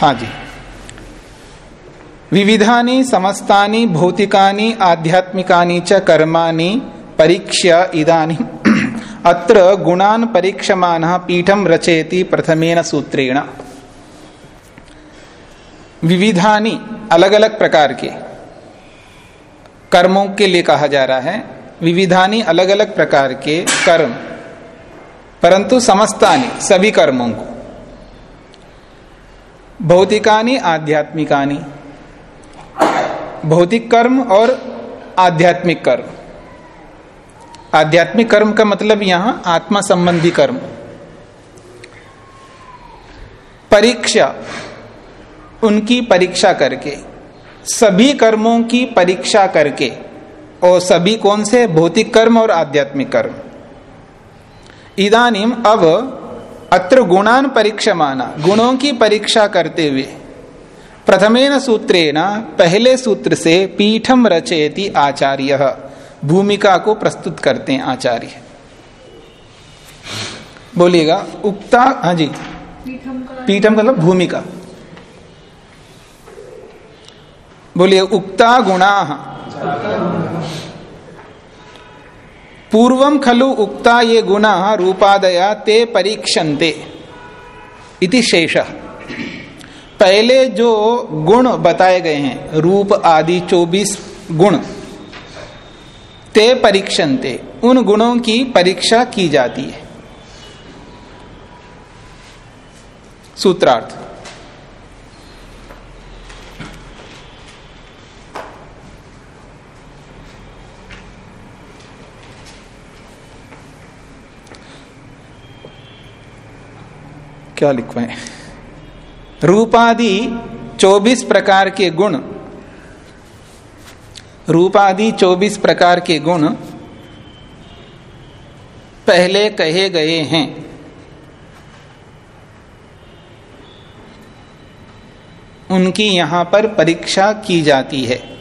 हाँ जी। विविधानि, समस्तानि, भौतिकानि, आध्यात्मिकानि च कर्माणि परीक्ष्य इदानी अत्र गुणान परीक्षमान पीठम रचयति प्रथमेन सूत्रेण। विविधानि अलग अलग प्रकार के। कर्मों के लिए कहा जा रहा है, विविधानी अलग अलग प्रकार के कर्म। परंतु समस्तानी, सभी कर्मों को। भौतिकानी, आध्यात्मिकानी। भौतिक कर्म और आध्यात्मिक कर्म। आध्यात्मिक कर्म का मतलब यहाँ आत्मा संबंधी कर्म। परीक्षा, उनकी परीक्षा करके, सभी कर्मों की परीक्षा करके, और सभी कौन से? भौतिक कर्म और आध्यात्मिक कर्म। इदानीम अब अत्र गुणान परीक्षा माना गुणों की परीक्षा करते हुए। प्रथमेन सूत्रेण पहले सूत्र से पीठम रचयति आचार्य भूमिका को प्रस्तुत करते हैं आचार्य। बोलिएगा उक्ता हाँ जी। पीठम का मतलब भूमिका। बोलिए उक्ता गुणा। पूर्वम खलु उक्ता ये गुणा रूपादया ते परीक्षन्ते। इति शेष। पहले जो गुण बताए गए हैं, रूप आदि चौबीस गुण, ते परीक्षन्ते। उन गुणों की परीक्षा की जाती है। सूत्रार्थ। क्या लिखवाए? रूपादि 24 प्रकार के गुण। रूपादि 24 प्रकार के गुण पहले कहे गए हैं। उनकी यहाँ पर परीक्षा की जाती है।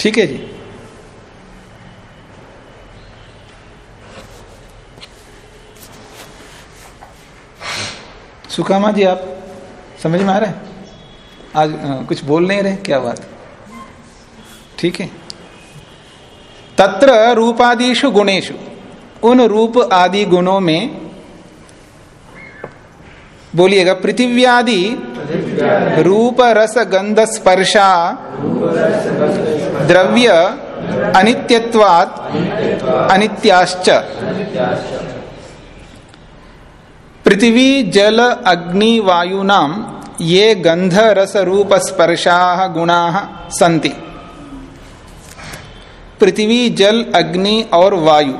ठीक है जी। सुकामा जी आप समझ में आ रहे हैं? आज आ, कुछ बोल नहीं रहे क्या बात? ठीक है। तत्र रूपादिशु गुणेशु उन रूप आदि गुणों में बोलिएगा पृथिव्यादि रूप रस गंध स्पर्शा द्रव्य अनित्यत्वात् अनित्याश्च। पृथ्वी जल अग्नि वायुनाम ये गंध रस रूप स्पर्शा गुणा संति पृथ्वी जल अग्नि और वायु,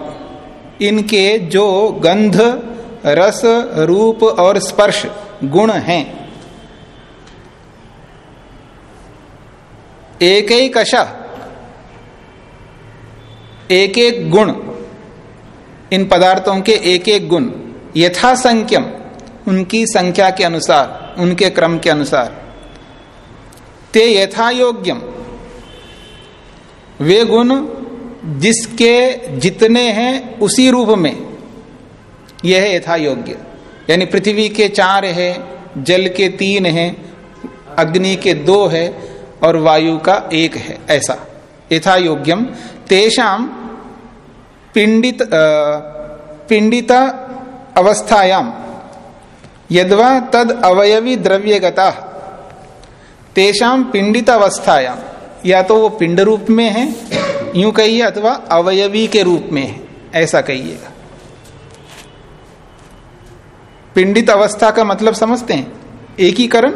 इनके जो गंध रस, रूप और स्पर्श गुण हैं। एक एक कशा एक एक गुण, इन पदार्थों के एक एक गुण यथा संख्यम उनकी संख्या के अनुसार, उनके क्रम के अनुसार। ते यथा योग्यम वे गुण जिसके जितने हैं उसी रूप में, यह यथा योग्य यानी पृथ्वी के चार है, जल के तीन है, अग्नि के दो है, और वायु का एक है, ऐसा। यथा योग्यम तेषाम पिंडित पिंडित अवस्थायाम यदवा तद अवयवी द्रव्यगता तेषाम पिंडित अवस्थायाम या तो वो पिंड रूप में है, यूँ कहिए अथवा अवयवी के रूप में है, ऐसा कहिएगा पिंडित अवस्था का मतलब समझते हैं, एकीकरण,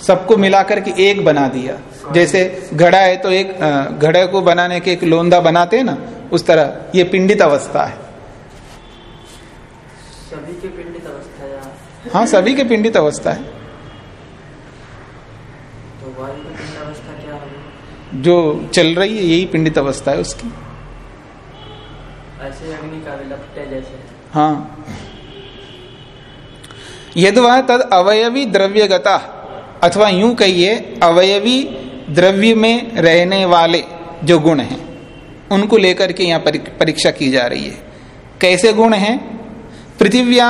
सबको मिलाकर के एक बना दिया। जैसे घड़ा है तो एक घड़े को बनाने के एक लोंदा बनाते हैं ना उस तरह ये पिंडित अवस्था है। सभी के पिंडित अवस्था या? हाँ सभी के पिंडित अवस्था है। तो वायु की पिंड अवस्था क्या होगी जो चल रही है यही पिंडित अवस्था है उसकी। ऐसे अग्नि का विलपट है जैसे। हाँ। यदवा तद अवयवी द्रव्यगता अथवा यूँ कहिए अवयवी द्रव्य में रहने वाले जो गुण हैं। उनको लेकर के यहाँ परीक्षा की जा रही है। कैसे गुण हैं? पृथिव्या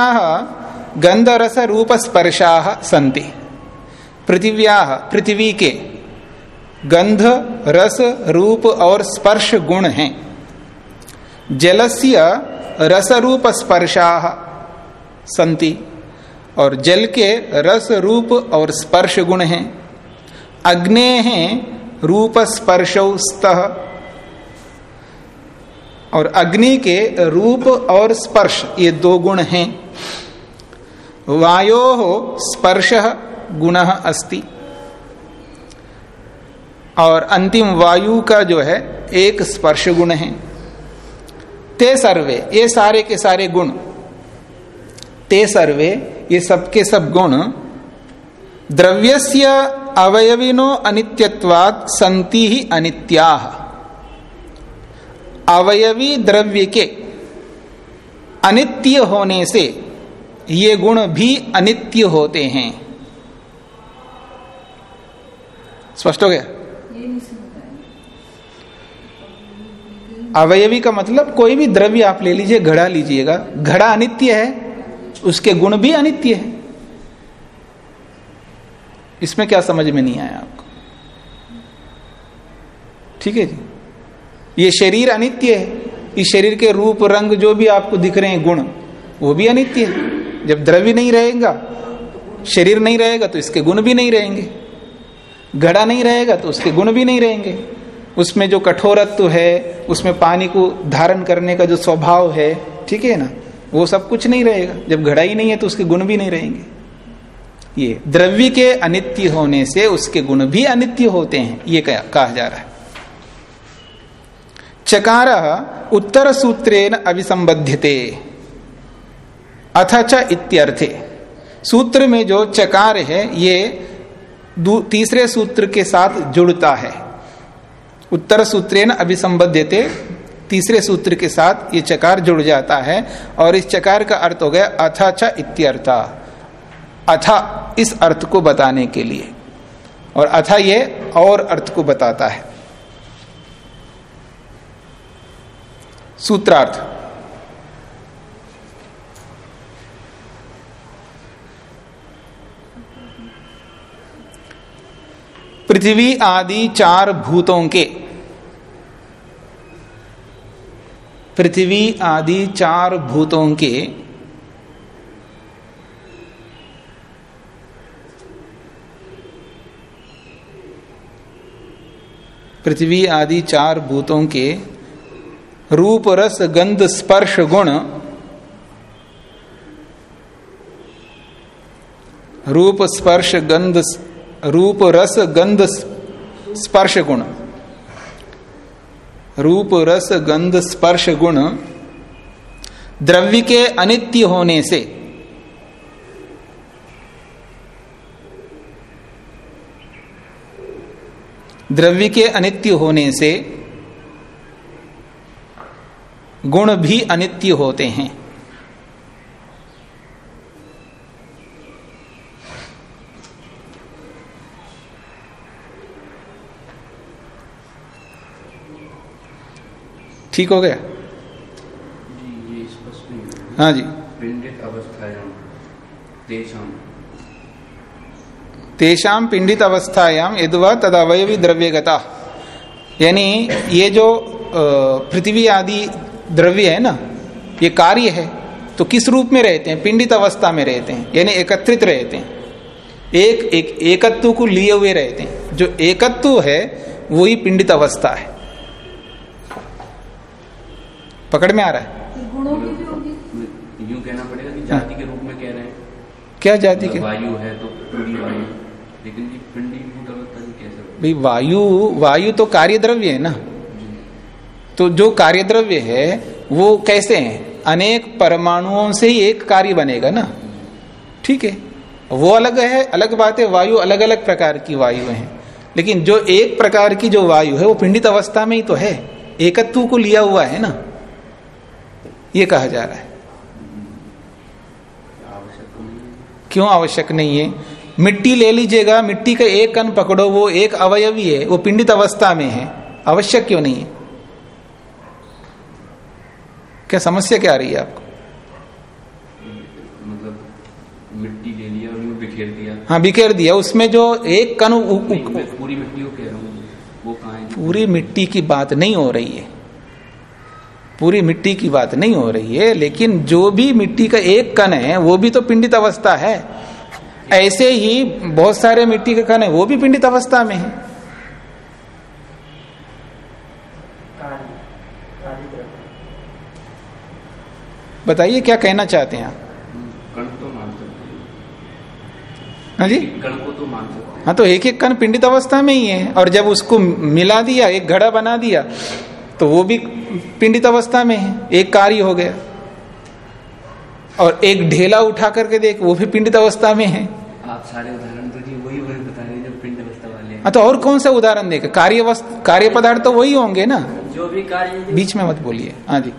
गंध रस रूप स्पर्शा संति पृथिव्या पृथ्वी के गंध, रस, रूप और स्पर्श गुण हैं। जलस्य रस रूप स्पर्शा संति और जल के रस रूप और स्पर्श गुण हैं। अग्ने हैं रूप स्पर्श और अग्नि के रूप और स्पर्श, ये दो गुण हैं। वायो स्पर्श गुण अस्ति। और अंतिम वायु का जो है, एक स्पर्श गुण है। ते सर्वे, ये सारे के सारे गुण। ते सर्वे, ये सबके सब गुण। द्रव्यस्य अवयविनो अनित्यत्वात् संति ही अनित्या। अवयवी द्रव्य के अनित्य होने से ये गुण भी अनित्य होते हैं। स्पष्ट हो गया? अवयवी का मतलब कोई भी द्रव्य आप ले लीजिए घड़ा लीजिएगा। घड़ा अनित्य है उसके गुण भी अनित्य है। इसमें क्या समझ में नहीं आया आपको? ठीक है जी। ये शरीर अनित्य है। इस शरीर के रूप, रंग जो भी आपको दिख रहे हैं, गुण, वो भी अनित्य है। जब द्रव्य नहीं रहेगा, शरीर नहीं रहेगा तो इसके गुण भी नहीं रहेंगे। घड़ा नहीं रहेगा तो उसके गुण भी नहीं रहेंगे। उसमें जो कठोरत्व है, उसमें पानी को धारण करने का जो स्वभाव है, ठीक है ना, वो सब कुछ नहीं रहेगा। जब घड़ा ही नहीं है तो उसके गुण भी नहीं रहेंगे। ये द्रव्य के अनित्य होने से उसके गुण भी अनित्य होते हैं, ये कहा जा रहा है। चकार उत्तर सूत्रेण अभिसंबध्यते अथ च इत्यर्थे। सूत्र में जो चकार है, ये तीसरे सूत्र के साथ जुड़ता है। उत्तर सूत्रेण अभिसंबद्धते, तीसरे सूत्र के साथ ये चकार जुड़ जाता है, और इस चकार का अर्थ हो गया अथा च इत्यर्थ। अथा इस अर्थ को बताने के लिए। और अथा ये और अर्थ को बताता है। सूत्रार्थ। पृथ्वी आदि चार भूतों के। पृथ्वी आदि चार भूतों के। पृथ्वी आदि चार भूतों के रूप रस गंध स्पर्श गुण। रूप स्पर्श गंध रूप रस गंध स्पर्श गुण। रूप रस गंध स्पर्श गुण द्रव्य के अनित्य होने से। द्रव्य के अनित्य होने से गुण भी अनित्य होते हैं। ठीक हो गया? जी ये स्पष्ट नहीं हाँ। जी। पिंडित अवस्थायाम तेषाम तेषाम पिंडित अवस्थायाम यदुवा तदवयवी द्रव्यगता यानी ये जो पृथ्वी आदि द्रव्य है ना? ये कार्य है तो किस रूप में रहते हैं? पिंडित अवस्था में रहते हैं यानी एकत्रित रहते हैं। एक एक एकत्व को लिए हुए रहते हैं। जो एकत्व है वही पिंडित अवस्था है। पकड़ में आ रहा है? यूँ कहना पड़ेगा कि जाति के रूप में कह रहे हैं। क्या जाति के? वायु है तो पिंडी वायु। लेकिन पिंडी कैसे भाई वायु वायु तो कार्य द्रव्य है ना? तो जो कार्य द्रव्य है, वो कैसे है? अनेक परमाणुओं से ही एक कार्य बनेगा ना? ठीक है। वो अलग है, अलग बात है, वायु अलग अलग प्रकार की वायु है। लेकिन जो एक प्रकार की जो वायु है, वो पिंडित अवस्था में ही तो है। एकत्व को लिया हुआ है ना? ये कहा जा रहा है। क्यों आवश्यक नहीं है? मिट्टी ले लीजिएगा, मिट्टी का एक कण पकड़ो, वो एक अवयवी है, वो पिंडित अवस्था में है। आवश्यक क्यों नहीं है? क्या समस्या क्या आ रही है आपको? मतलब मिट्टी ले लिया और बिखेर दिया। हाँ बिखेर दिया। उसमें जो एक कण पूरी मिट्टी को कह रहा हूँ वो कहाँ है? पूरी मिट्टी की बात नहीं हो रही है। पूरी मिट्टी की बात नहीं हो रही है लेकिन जो भी मिट्टी का एक कण है वो भी तो पिंडित अवस्था है। ऐसे ही बहुत सारे मिट्टी के कण है वो भी पिंडित अवस्था में है कार्य कार्य द्रव्य बताइए क्या कहना चाहते हैं आप? कण तो हैं। हाँ जी? कण को तो मान सकते हाँ। तो एक एक कण पिंडित अवस्था में ही है। और जब उसको मिला दिया एक घड़ा बना दिया तो वो भी पिंडित अवस्था में है। एक कार्य हो गया। और एक ढेला उठा करके देख वो भी पिंडित अवस्था में है। आप सारे उदाहरण तो जी वही वही बता रहे हैं जो पिंड अवस्था वाले हाँ। तो और कौन सा उदाहरण देगा? कार्य कार्य पदार्थ तो वही होंगे ना? जो भी कार्य बीच में मत बोलिए। हाँ जी।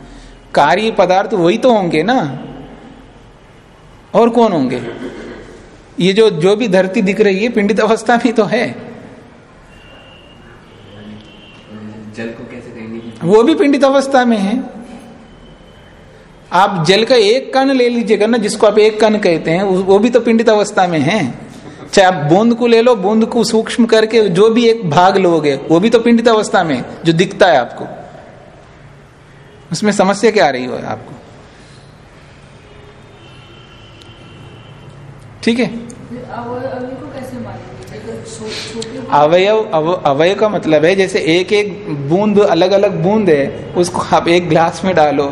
कार्य पदार्थ वही तो होंगे ना? और कौन होंगे? ये जो जो भी धरती दिख रही है पिंडित अवस्था में तो है। जल को कैसे कहेंगे वो भी पिंडित अवस्था में है। आप जल का एक कण ले लीजिएगा ना जिसको आप एक कण कहते हैं वो भी तो पिंडित अवस्था में है। चाहे आप बूंद को ले लो बूंद को सूक्ष्म करके जो भी एक भाग लोगे वो भी तो पिंडित अवस्था में जो दिखता है आपको। उसमें समस्या क्या आ रही हो आपको? ठीक है? अवयव को कैसे मानेंगे अगर छो- छोटे अवयव अव, अवयव का मतलब है जैसे एक एक बूंद अलग अलग बूंद है उसको आप एक ग्लास में डालो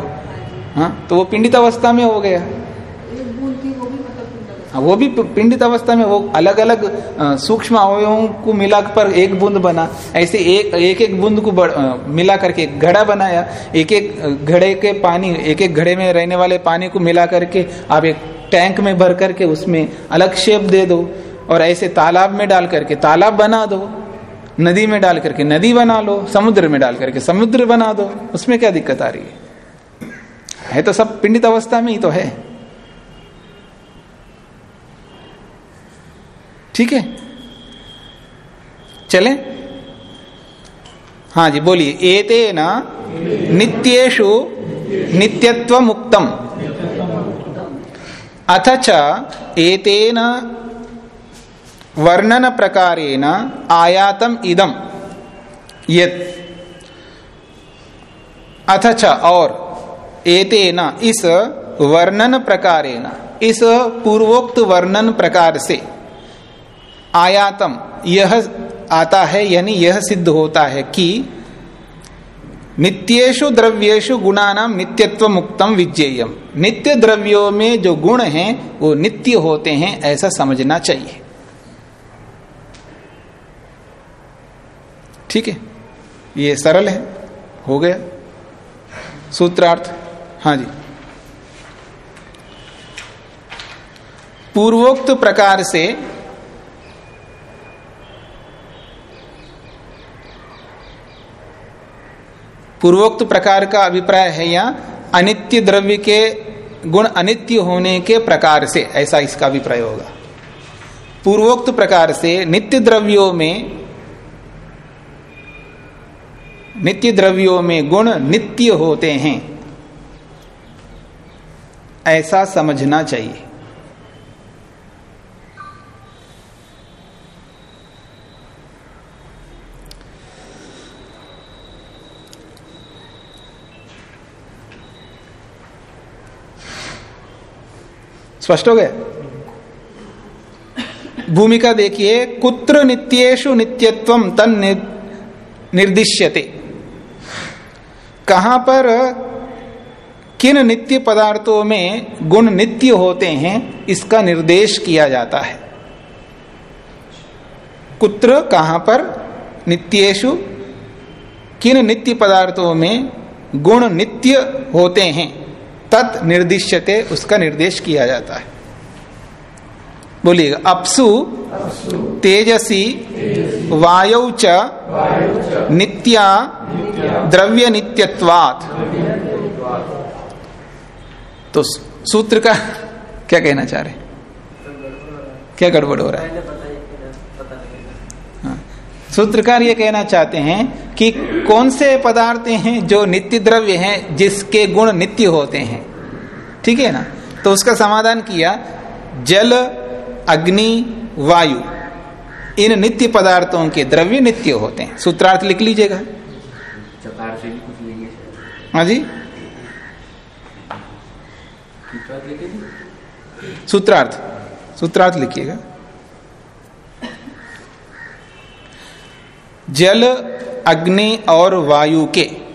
हाँ तो वो पिंडित अवस्था में हो गया एक बूंद थी वो भी मतलब पिंड अवस्था। हाँ, वो भी पिंडित अवस्था में, वो अलग अलग सूक्ष्म अवयवों को मिला पर एक बूंद बना, ऐसे एक एक एक बूंद को मिला करके एक घड़ा बनाया एक एक घड़े के पानी एक एक घड़े में रहने वाले पानी को मिला करके आप एक टैंक में भर करके उसमें अलग शेप दे दो और ऐसे तालाब में डाल करके, तालाब बना दो, नदी में डाल करके, नदी बना लो, समुद्र में डाल करके, समुद्र बना दो, उसमें क्या दिक्कत आ रही है? है तो सब पिंडित अवस्था में ही तो है। ठीक है? चले? हाँ जी, बोलिए। एते न नित्यत्व मुक्तम अथ च वर्णन प्रकारेण आयातम इदम। अथ च और। एतेन इस वर्णन प्रकारेण इस पूर्वोक्त वर्णन प्रकार से। आयातम, यह आता है, यानी यह सिद्ध होता है कि नित्येशु द्रव्येशु गुणानाम नित्यत्व मुक्तम विज्ञेयम। नित्य द्रव्यों में जो गुण हैं, वो नित्य होते हैं, ऐसा समझना चाहिए। ठीक है? ये सरल है, हो गया। सूत्रार्थ हाँ जी। पूर्वोक्त प्रकार से पूर्वोक्त प्रकार का अभिप्राय है यहाँ अनित्य द्रव्य के गुण अनित्य होने के प्रकार से, ऐसा इसका अभिप्राय होगा। पूर्वोक्त प्रकार से नित्य द्रव्यों में, नित्य द्रव्यों में गुण नित्य होते हैं, ऐसा समझना चाहिए। स्पष्ट हो गया? भूमिका देखिए, कुत्र नित्येशु नित्यत्वम तन निर्दिश्यते। कहाँ पर किन नित्य पदार्थों में गुण नित्य होते हैं, इसका निर्देश किया जाता है। कुत्र कहाँ पर नित्येशु किन नित्य पदार्थों में गुण नित्य होते हैं तत् निर्दिश्यते, उसका निर्देश किया जाता है। बोलिएगा, अपसु, तेजसी, वायौ च, नित्या द्रव्य नित्यत्वात् तो सूत्र का क्या कहना चाह रहे क्या गड़बड़ हो रहा है पहले बताइए फिर पता लगेगा हाँ। सूत्रकार ये कहना चाहते हैं कि कौन से पदार्थ हैं जो नित्य द्रव्य हैं जिसके गुण नित्य होते हैं? ठीक है ना? तो उसका समाधान किया जल अग्नि वायु। इन नित्य पदार्थों के द्रव्य नित्य होते हैं। सूत्रार्थ लिख लीजिएगा। हाँ जी। सूत्रार्थ। सूत्रार्थ लिखिएगा। जल, अग्नि और वायु के।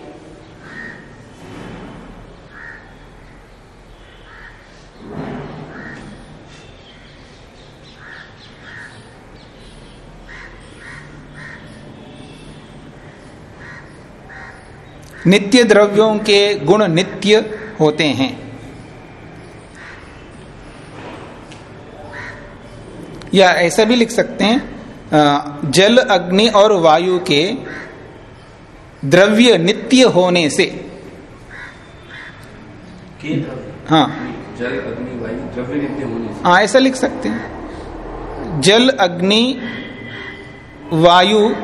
नित्य द्रव्यों के गुण नित्य होते हैं। या ऐसा भी लिख सकते हैं जल अग्नि और वायु के द्रव्य नित्य होने से। हाँ। जल अग्नि वायु द्रव्य नित्य होने से। हाँ ऐसा लिख सकते हैं। जल अग्नि वायु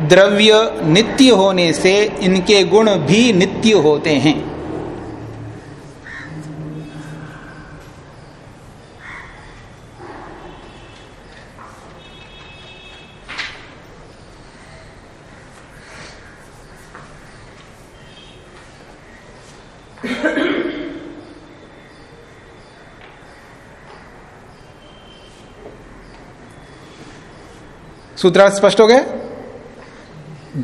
द्रव्य नित्य होने से इनके गुण भी नित्य होते हैं। सूत्रार्थ स्पष्ट हो गया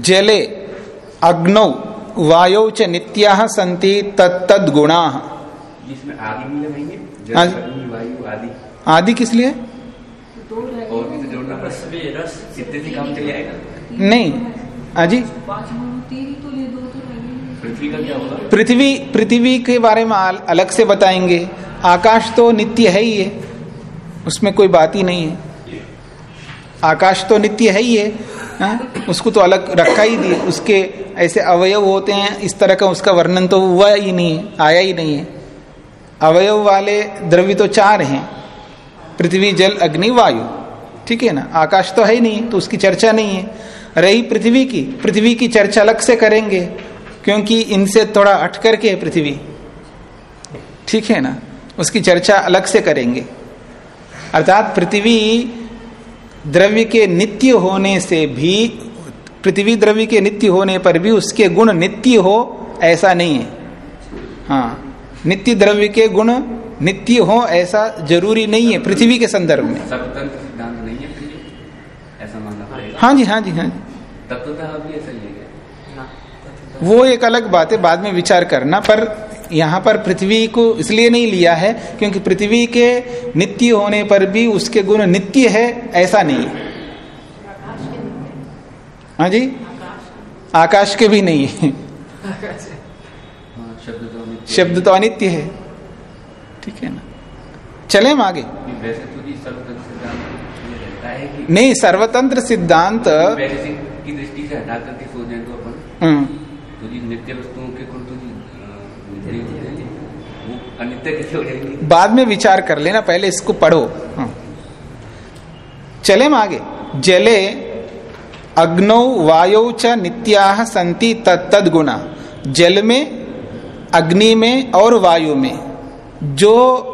जले अग्नौ वायौ च नित्या संति तत्तद गुणा। आदि भी लगाएँगे जल। अग्नि वायु आदि। आदि किस लिए? गए तो नहीं अजी पाँच गुण तीन ही तो ले दो तो रह गए पृथ्वी का क्या होगा? पृथ्वी पृथ्वी के बारे में अलग से बताएँगे। आकाश तो नित्य है ही है। उसमें कोई बात ही नहीं है। आकाश तो नित्य है ही है हाँ? उसको तो अलग रखा ही दिए उसके ऐसे अवयव होते हैं, इस तरह का उसका वर्णन तो हुआ ही नहीं आया ही नहीं है। अवयव वाले द्रव्य तो चार हैं, पृथ्वी, जल, अग्नि, वायु, ठीक है ना? आकाश तो है ही नहीं तो उसकी चर्चा नहीं है। रही पृथ्वी की पृथ्वी की चर्चा अलग से करेंगे, क्योंकि इनसे थोड़ा हट करके है पृथ्वी, ठीक है ना? उसकी चर्चा अलग से करेंगे। अर्थात पृथ्वी द्रव्य के नित्य होने से भी पृथ्वी द्रव्य के नित्य होने पर भी उसके गुण नित्य हो ऐसा नहीं है। हाँ नित्य द्रव्य के गुण नित्य हो ऐसा ज़रूरी नहीं है पृथ्वी के संदर्भ में। है हाँ जी हाँ जी हाँ जी। ही है ना वो एक अलग बात है बाद में विचार करना पर यहाँ पर पृथ्वी को इसलिए नहीं लिया है क्योंकि पृथ्वी के नित्य होने पर भी उसके गुण नित्य है ऐसा नहीं। है हाँ जी? आकाश के भी नहीं है। शब्द तो अनित्य है। ठीक है ना? चले हम आगे। तो है नहीं सर्वतंत्र सिद्धांत की दृष्टि से हटा करके सोचें तो अपन? हम्म, तो जी नित्य वस्तुओं के गुण तो जी अ, नित्य ही होते हैं जी। वो अनित्य कैसे हो जाएँगे। बाद में विचार कर लेना, पहले इसको पढ़ो। हाँ। चले हम आगे। जले, अग्नौ, वायौ च नित्या संति तत्तद गुणा। जल में, अग्नि में और वायु में जो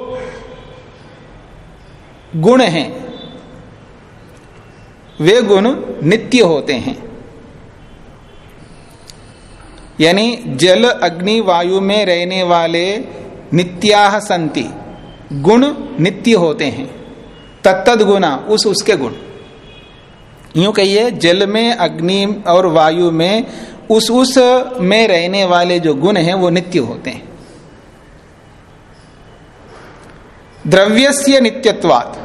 गुण हैं, वे गुण नित्य होते हैं। यानी जल, अग्नि, वायु में रहने वाले नित्या संति। गुण नित्य होते हैं। तत्तद गुना उस उसके गुण। यूँ कहिए, जल में, अग्नि और वायु में, उस उस में रहने वाले जो गुण हैं, वो नित्य होते हैं। द्रव्यस्य नित्यत्वात्,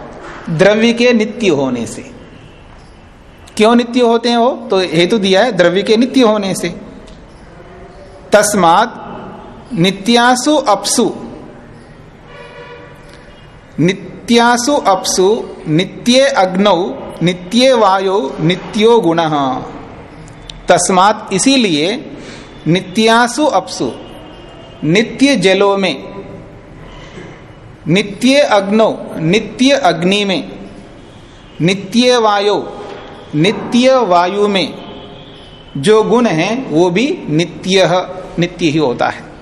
द्रव्य के नित्य होने से। क्यों नित्य होते हैं वो? तो हेतु दिया है, द्रव्य के नित्य होने से। तस्मात नित्यासु अपसु। नित्यासु अपसु, नित्ये अग्नौ, नित्ये वायु, नित्यो गुण। तस्मात इसीलिए नित्यासु अपसु। नित्य जलों में, नित्य अग्नौ, नित्य अग्नि में, नित्य वायु नित्य वायु में जो गुण है, वो भी नित्य नित्य ही होता है।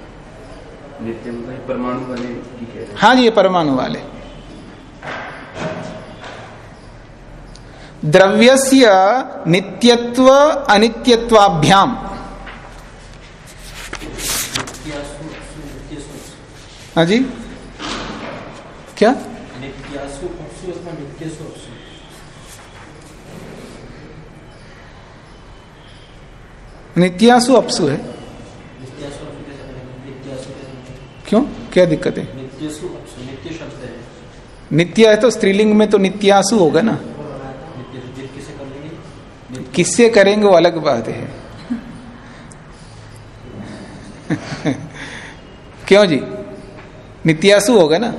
परमाणु वाले की हाँ। जी ये परमाणु वाले। द्रव्यस्य नित्यत्व अनित्यत्वाभ्याम। हाँ जी। क्या? नित्यासु अपसु है नित्यासु अपसु कैसे बनेगा नित्यासु कैसे बनेगा क्यों? क्या दिक्कत है? नित्यसु नित्य है। तो स्त्रीलिंग में तो नित्यासु होगा ना। किससे करेंगे वो अलग बात है। क्यों जी? नित्यासु होगा ना।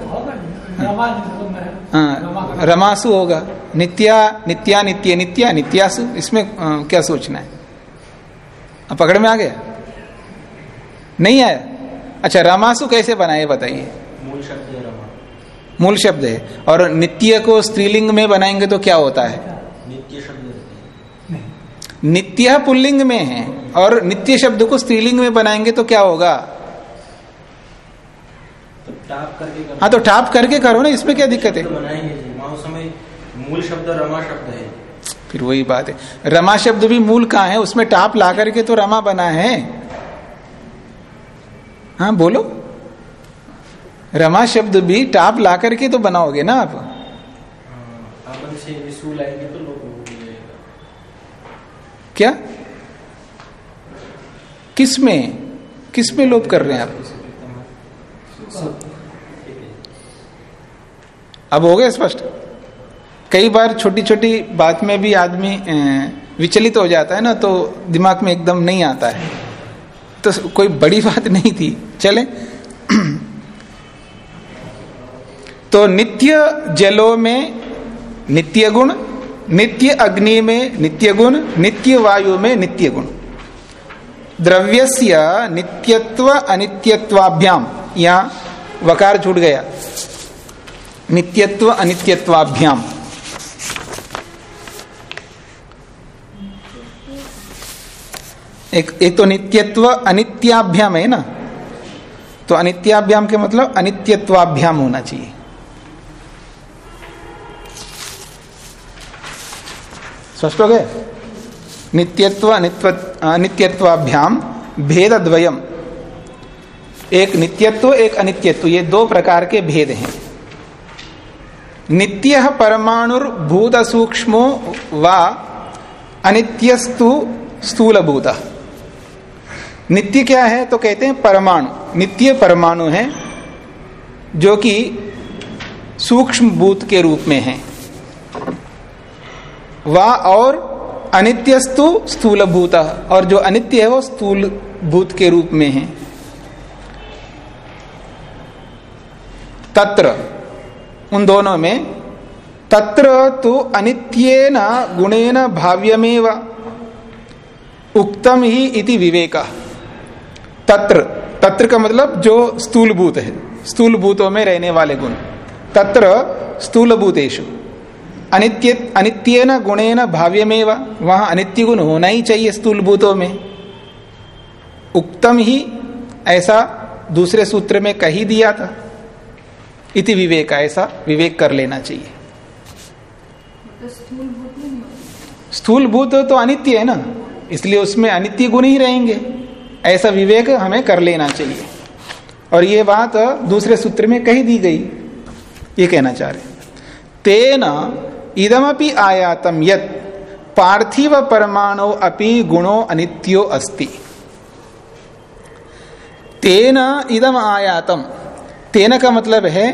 हाँ रमासु होगा। नित्या नित्या नित्य नित्या नित्यासु इसमें क्या सोचना है? अब पकड़ में आ गया? नहीं आया? अच्छा रमासु कैसे बनाए बताइए? मूल शब्द है रमा। मूल शब्द है। और नित्य को स्त्रीलिंग में बनाएँगे तो क्या होता है? नित्य शब्द नित्य पुल्लिंग में है। और नित्य शब्द को स्त्रीलिंग में बनाएँगे तो क्या होगा? तो हाँ तो टाप करके करो ना इसमें क्या दिक्कत है? समय मूल शब्द रमा शब्द है। फिर वही बात है। रमा शब्द भी मूल कहाँ है? उसमें टाप ला करके तो रमा बना है। हाँ बोलो। रमा शब्द भी टाप ला करके तो बनाओगे ना आप? तो लोग क्या? किसमें? किसमें लोप कर रहे हैं आप? अब हो गया स्पष्ट? कई बार छोटी छोटी बात में भी आदमी विचलित हो जाता है ना तो दिमाग में एकदम नहीं आता है। तो कोई बड़ी बात नहीं थी। चले। तो नित्य जलों में नित्य गुण, नित्य अग्नि में नित्य गुण, नित्य वायु में नित्य गुण। द्रव्यस्य नित्यत्व अनित्यत्वाभ्याम। यहाँ वकार छूट गया। नित्यत्व अनित्यत्वाभ्याम। एक एक तो नित्यत्व अनित्याभ्याम है ना तो अनित्याभ्याम के मतलब अनित्यत्वाभ्याम होना चाहिए। स्पष्ट हो गए नित्यत्व अनित्व, अनित्यत्वाभ्याम भेद द्वयम एक नित्यत्व, एक अनित्यत्व, ये दो प्रकार के भेद हैं। नित्य परमाणुर्भूत सूक्ष्मो व अनित्यस्तु स्थूलभूत। नित्य क्या है? तो कहते हैं परमाणु। नित्य परमाणु है, जो कि सूक्ष्म भूत के रूप में है। वा और अनित्यस्तु स्थूल भूत और जो अनित्य है वो स्थूल भूत के रूप में है। तत्र, उन दोनों में, तत्र तो अनित्येन गुणेन भाव्यमेव, उक्तम ही इति विवेक। तत्र तत्र का मतलब जो स्थूल भूत है स्थूल भूतों में रहने वाले गुण। तत्र स्थूल भूतेषु अनित्य अनित्येन गुणेन भाव्यमेव वहाँ अनित्य गुण होना ही चाहिए स्थूल भूतों में। उक्तम ही ऐसा दूसरे सूत्र में कही दिया था। इति विवेक ऐसा विवेक कर लेना चाहिए। तो स्थूल भूत तो अनित्य है ना इसलिए उसमें अनित्य गुण ही रहेंगे। ऐसा विवेक हमें कर लेना चाहिए। और ये बात दूसरे सूत्र में कही दी गई, ये कहना चाह रहे तेन इदमपि आयातम यत, पार्थिव परमाणु अपि गुणो अनित्यो अस्ति। तेन इदम आयातम, तेन का मतलब है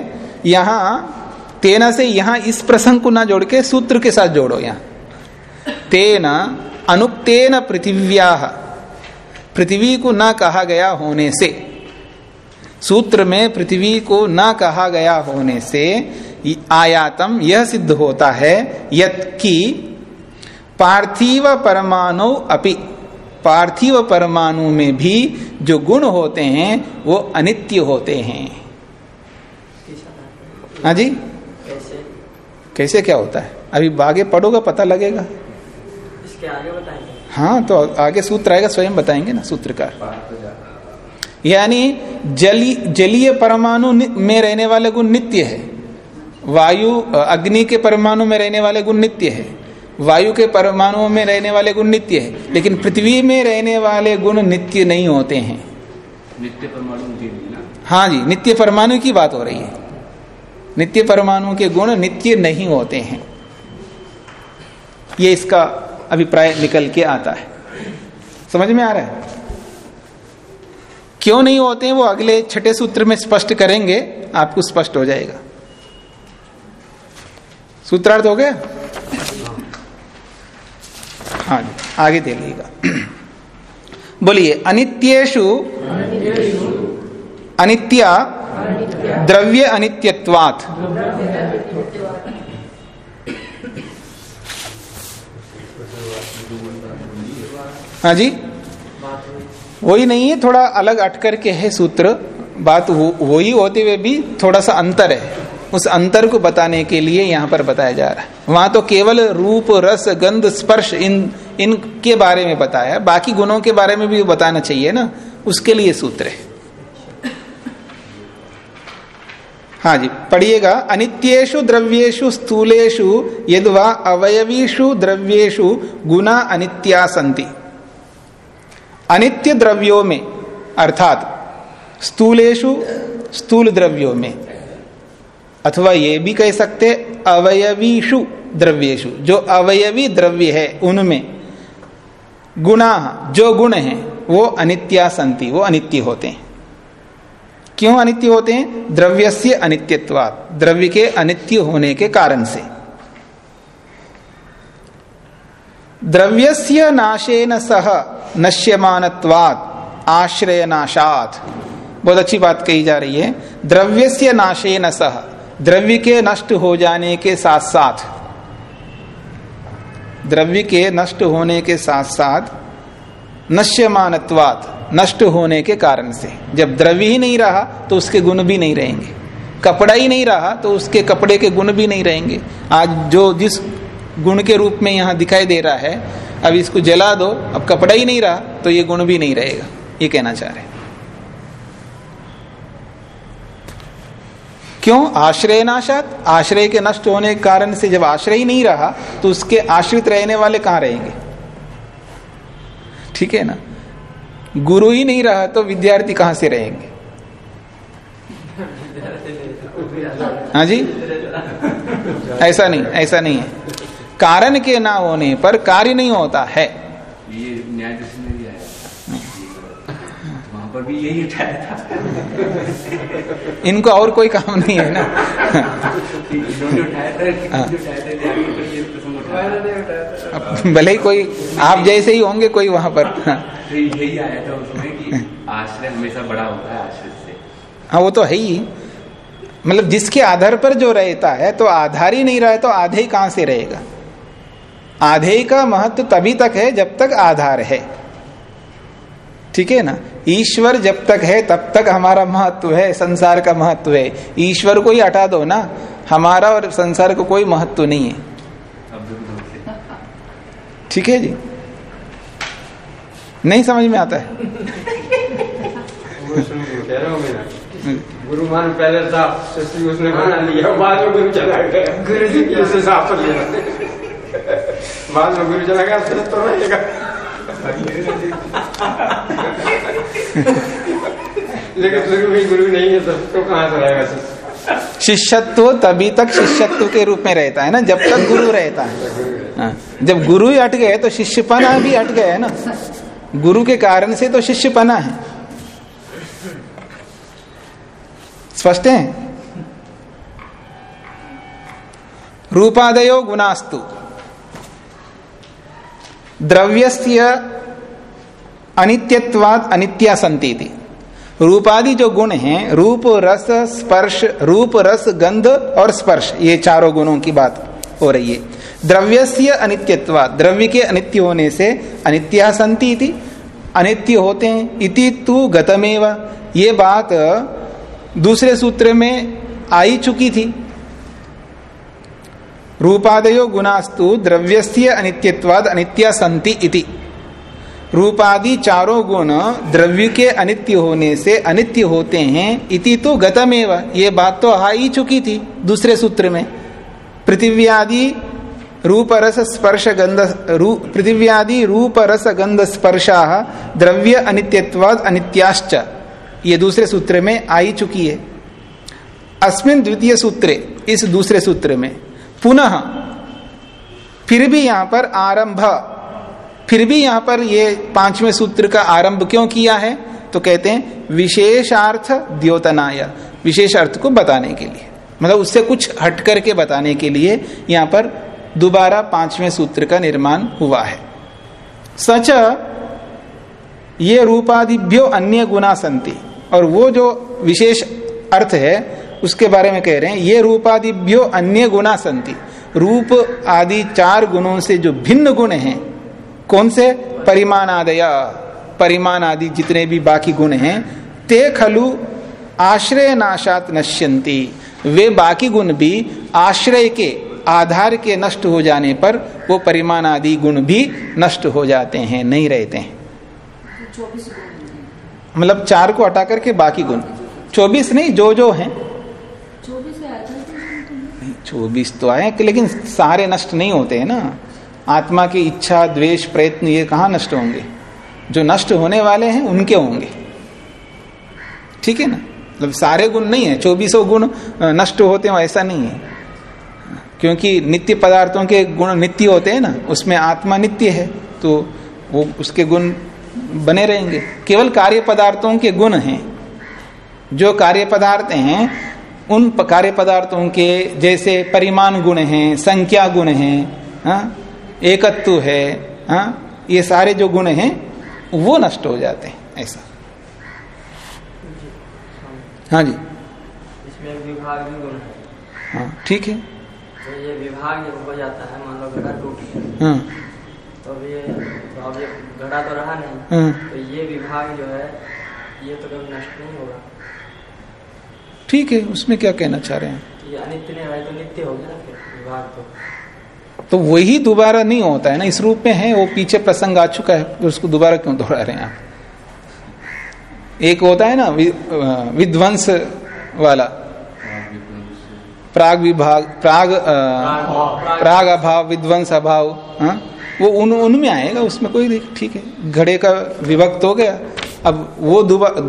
यहाँ, तेना से यहाँ इस प्रसंग को ना जोड़ के सूत्र के साथ जोड़ो यहाँ। तेन अनुक्तेन पृथिव्या पृथ्वी को ना कहा गया होने से सूत्र में पृथ्वी को ना कहा गया होने से आयातम यह सिद्ध होता है यत कि पार्थिव परमाणु अपि पार्थिव परमाणु में भी जो गुण होते हैं वो अनित्य होते हैं। हाँ जी? कैसे? कैसे क्या होता है? अभी आगे पढ़ोगे पता लगेगा। इसके आगे बताएँगे। हाँ तो आगे सूत्र आएगा स्वयं बताएँगे ना सूत्रकार। यानी जली जलीय परमाणु में रहने वाले गुण नित्य है। वायु अग्नि के परमाणु में रहने वाले गुण नित्य है। वायु के परमाणुओं में रहने वाले गुण नित्य है। लेकिन पृथ्वी में रहने वाले गुण नित्य नहीं होते हैं। नित्य परमाणु हाँ जी नित्य परमाणु की बात हो रही है। नित्य परमाणु के गुण नित्य नहीं होते हैं। ये इसका अभिप्राय निकल के आता है। समझ में आ रहा है? क्यों नहीं होते हैं वो अगले छठे सूत्र में स्पष्ट करेंगे, आपको स्पष्ट हो जाएगा। सूत्रार्थ हो गया? हाँ जी, आगे देखिएगा बोलिए अनित्येशु अनित्या द्रव्य अनित्यत्वात्। हाँ जी? वही नहीं है, थोड़ा अलग अटकर के है सूत्र। बात वो, वही होते हुए भी थोड़ा सा अंतर है। उस अंतर को बताने के लिए यहाँ पर बताया जा रहा है। वहाँ तो केवल रूप, रस, गंध, स्पर्श इन, इनके बारे में बताया बाकी गुणों के बारे में भी बताना चाहिए ना। उसके लिए सूत्र है। हाँ जी, पढ़िएगा। अनित्येषु द्रव्येषु स्थूलेषु यदवा अवयवीषु द्रव्येषु गुना अनित्या संति। अनित्य द्रव्यों में अर्थात स्थूलेशु स्थूल द्रव्यों में अथवा ये भी कह सकते अवयवीषु द्रव्येषु, जो अवयवी द्रव्य है, उनमें गुणा, जो गुण हैं, वो अनित्या संति, वो अनित्य होते हैं। क्यों अनित्य होते हैं? द्रव्यस्य अनित्यत्वात्, द्रव्य के अनित्य होने के कारण से। द्रव्यस्य नाशेन सह नश्यमानत्वात् आश्रय नाशात बहुत अच्छी बात कही जा रही है। द्रव्यस्य नाशेन सह, द्रव्य के नष्ट हो जाने के साथ साथ द्रव्य के नष्ट होने के साथ साथ नश्यमानत्वात, नष्ट होने के कारण से। जब द्रव्य ही नहीं रहा तो उसके गुण भी नहीं रहेंगे। कपड़ा ही नहीं रहा तो उसके कपड़े के गुण भी नहीं रहेंगे। आज जो जिस गुण के रूप में यहाँ दिखाई दे रहा है, अब इसको जला दो, अब कपड़ा ही नहीं रहा तो ये गुण भी नहीं रहेगा, ये कहना चाह रहे क्यों? आश्रय नाशात, आश्रय के नष्ट होने के कारण से जब आश्रय ही नहीं रहा तो उसके आश्रित रहने वाले कहाँ रहेंगे? ठीक है ना? गुरु ही नहीं रहा तो विद्यार्थी कहाँ से रहेंगे? हाँ जी? ऐसा नहीं ऐसा नहीं है। कारण के ना होने पर कार्य नहीं होता है। ये में भी आया वहाँ पर भी यही उठाया था। इनको और कोई काम नहीं है ना। इन्होंने उठाया था हाँ। भले ही कोई आप जैसे ही होंगे कोई वहाँ पर। तो यही आया था उसमें कि आश्रय हमेशा बड़ा होता है आश्रित से। हाँ वो तो है ही। मतलब जिसके आधार पर जो रहता है तो आधार ही नहीं रहे तो आधे ही कहाँ से रहेगा? आधे का महत्व तभी तक है जब तक आधार है। ठीक है ना? ईश्वर जब तक है तब तक हमारा महत्व है संसार का महत्व है। ईश्वर को ही हटा दो ना। हमारा और संसार को कोई महत्व नहीं है। ठीक है जी? नहीं समझ में आता है? गुरु मान पहले था उसने बना लिया बाद में गुरु चला गया। गुरु जी कैसे साफ़ कर बाद में गुरु गया फिर तो रहेगा। लेकिन शुरू में गुरु नहीं है तो, तो कहाँ से रहेगा शिष्य? शिष्यत्व तभी तक शिष्यत्व के रूप में रहता है ना जब तक गुरु रहता है। हाँ, जब गुरु ही हट गए तो शिष्यपना भी हट गया है ना। गुरु के कारण से तो शिष्यपना है। स्पष्ट है? रूपादयो गुणास्तु। द्रव्यस्य अनित्यत्वाद अनित्या संति रूपादि जो गुण हैं, रूप, रस, स्पर्श, रूप, रस, गंध और स्पर्श, ये चारों गुणों की बात हो रही है। द्रव्यस्य अनित्यत्वा द्रव्य के अनित्य होने से अनित्या संति थी अनित्य होते हैं, इति तू गतमेव। ये बात दूसरे सूत्र में आई चुकी थी। रूपादयो गुणास्तु द्रव्यस्य अनित्यत्वाद अनित्या संति इति। रूपादि चारों गुण द्रव्य के अनित्य होने से अनित्य होते हैं इति तो गतमेव। ये बात तो आ ही चुकी थी दूसरे सूत्र में। पृथिव्यादि रूप रस स्पर्श गंध रू, पृथिव्यादि रूप रस गंध स्पर्शा द्रव्य अनित्यत्वाद अनित्याश्च। ये दूसरे सूत्र में आई चुकी है। अस्मिन द्वितीय सूत्रे, इस दूसरे सूत्र में पुनः। फिर भी यहाँ पर आरंभ। फिर भी यहाँ पर ये पाँचवें सूत्र का आरंभ क्यों किया है? तो कहते हैं, विशेषार्थ द्योतनाय। विशेष अर्थ को बताने के लिए। मतलब उससे कुछ हट करके बताने के लिए यहाँ पर दोबारा पाँचवें सूत्र का निर्माण हुआ है। सच, ये रूपादिभ्यो अन्य गुना संति। और वो जो विशेष अर्थ है उसके बारे में कह रहे हैं, ये रूपादिभ्यो अन्य गुणा संति। रूप आदि चार गुणों से जो भिन्न गुण हैं, कौन से? परिमाण आदया परिमाण आदि जितने भी बाकी गुण हैं, ते खलु आश्रय नाशात नश्यंती। वे बाकी गुण भी आश्रय के आधार के नष्ट हो जाने पर वो परिमाण आदि गुण भी नष्ट हो जाते हैं, नहीं रहते हैं। मतलब चार को हटा करके बाकी गुण। चौबीस नहीं, जो जो हैं। चौबीस तो आए कि लेकिन सारे नष्ट नहीं होते हैं ना। आत्मा की इच्छा, द्वेष, प्रयत्न, ये कहा नष्ट होंगे? जो नष्ट होने वाले हैं, उनके होंगे। ठीक है ना? मतलब सारे गुण नहीं है, चौबीसों गुण नष्ट होते हैं, ऐसा नहीं है। क्योंकि नित्य पदार्थों के गुण नित्य होते हैं ना, उसमें आत्मा नित्य है तो वो उसके गुण बने रहेंगे। केवल कार्य पदार्थों के गुण हैं। जो कार्य पदार्थ हैं उन कार्य पदार्थों के जैसे परिमाण गुण हैं संख्या गुण हैं हाँ एकत्व है हाँ ये सारे जो गुण हैं वो नष्ट हो जाते हैं ऐसा। हाँ जी। इसमें विभाग भी गुण है। ठीक है। तो ये विभाग हो जाता है मान लो घड़ा टूट गया। हाँ। तो ये तो अब ये घड़ा तो रहा नहीं। हाँ। तो ये विभाग जो है ये तो कभी नष्ट नहीं होगा। ठीक है उसमें क्या कहना चाह रहे हैं? तो नित्य गया ना फिर विभाग तो। तो वही दोबारा नहीं होता है ना इस रूप में है वो पीछे प्रसंग आ चुका है तो उसको दोबारा क्यों दोहरा रहे हैं आप? एक होता है ना विध्वंस वाला। प्राग विभाग प्राग अ, प्राग अभाव विध्वंस अभाव हाँ? वो उन उनमें आएगा उसमें कोई ठीक है घड़े का विभक्त हो गया अब वो दोबारा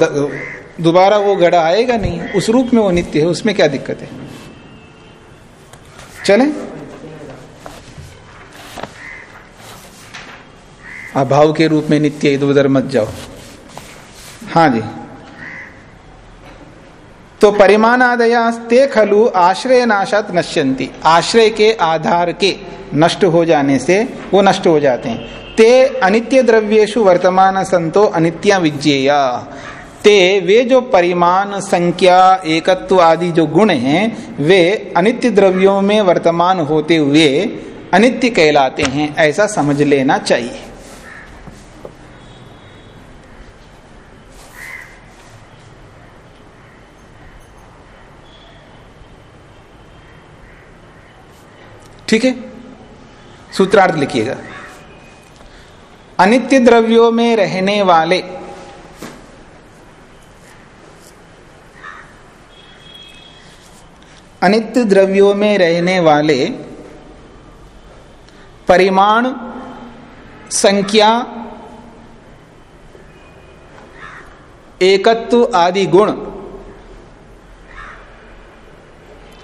दोबारा वो घड़ा आएगा नहीं, उस रूप में वो नित्य है, उसमें क्या दिक्कत है? चले? अभाव के रूप में नित्य इधर उधर मत जाओ। हाँ जी। तो परिमाण आदयास्ते खलु आश्रय नाशात नश्यंती। आश्रय के आधार के नष्ट हो जाने से वो नष्ट हो जाते हैं। ते अनित्य द्रव्येशु वर्तमान संतो अनित्या विज्ञेया। ते, वे जो परिमाण, संख्या, एकत्व आदि जो गुण हैं, वे अनित्य द्रव्यों में वर्तमान होते हुए अनित्य कहलाते हैं। ऐसा समझ लेना चाहिए। ठीक है? सूत्रार्थ लिखिएगा। अनित्य द्रव्यों में रहने वाले अनित्य द्रव्यों में रहने वाले परिमाण, संख्या, एकत्व आदि गुण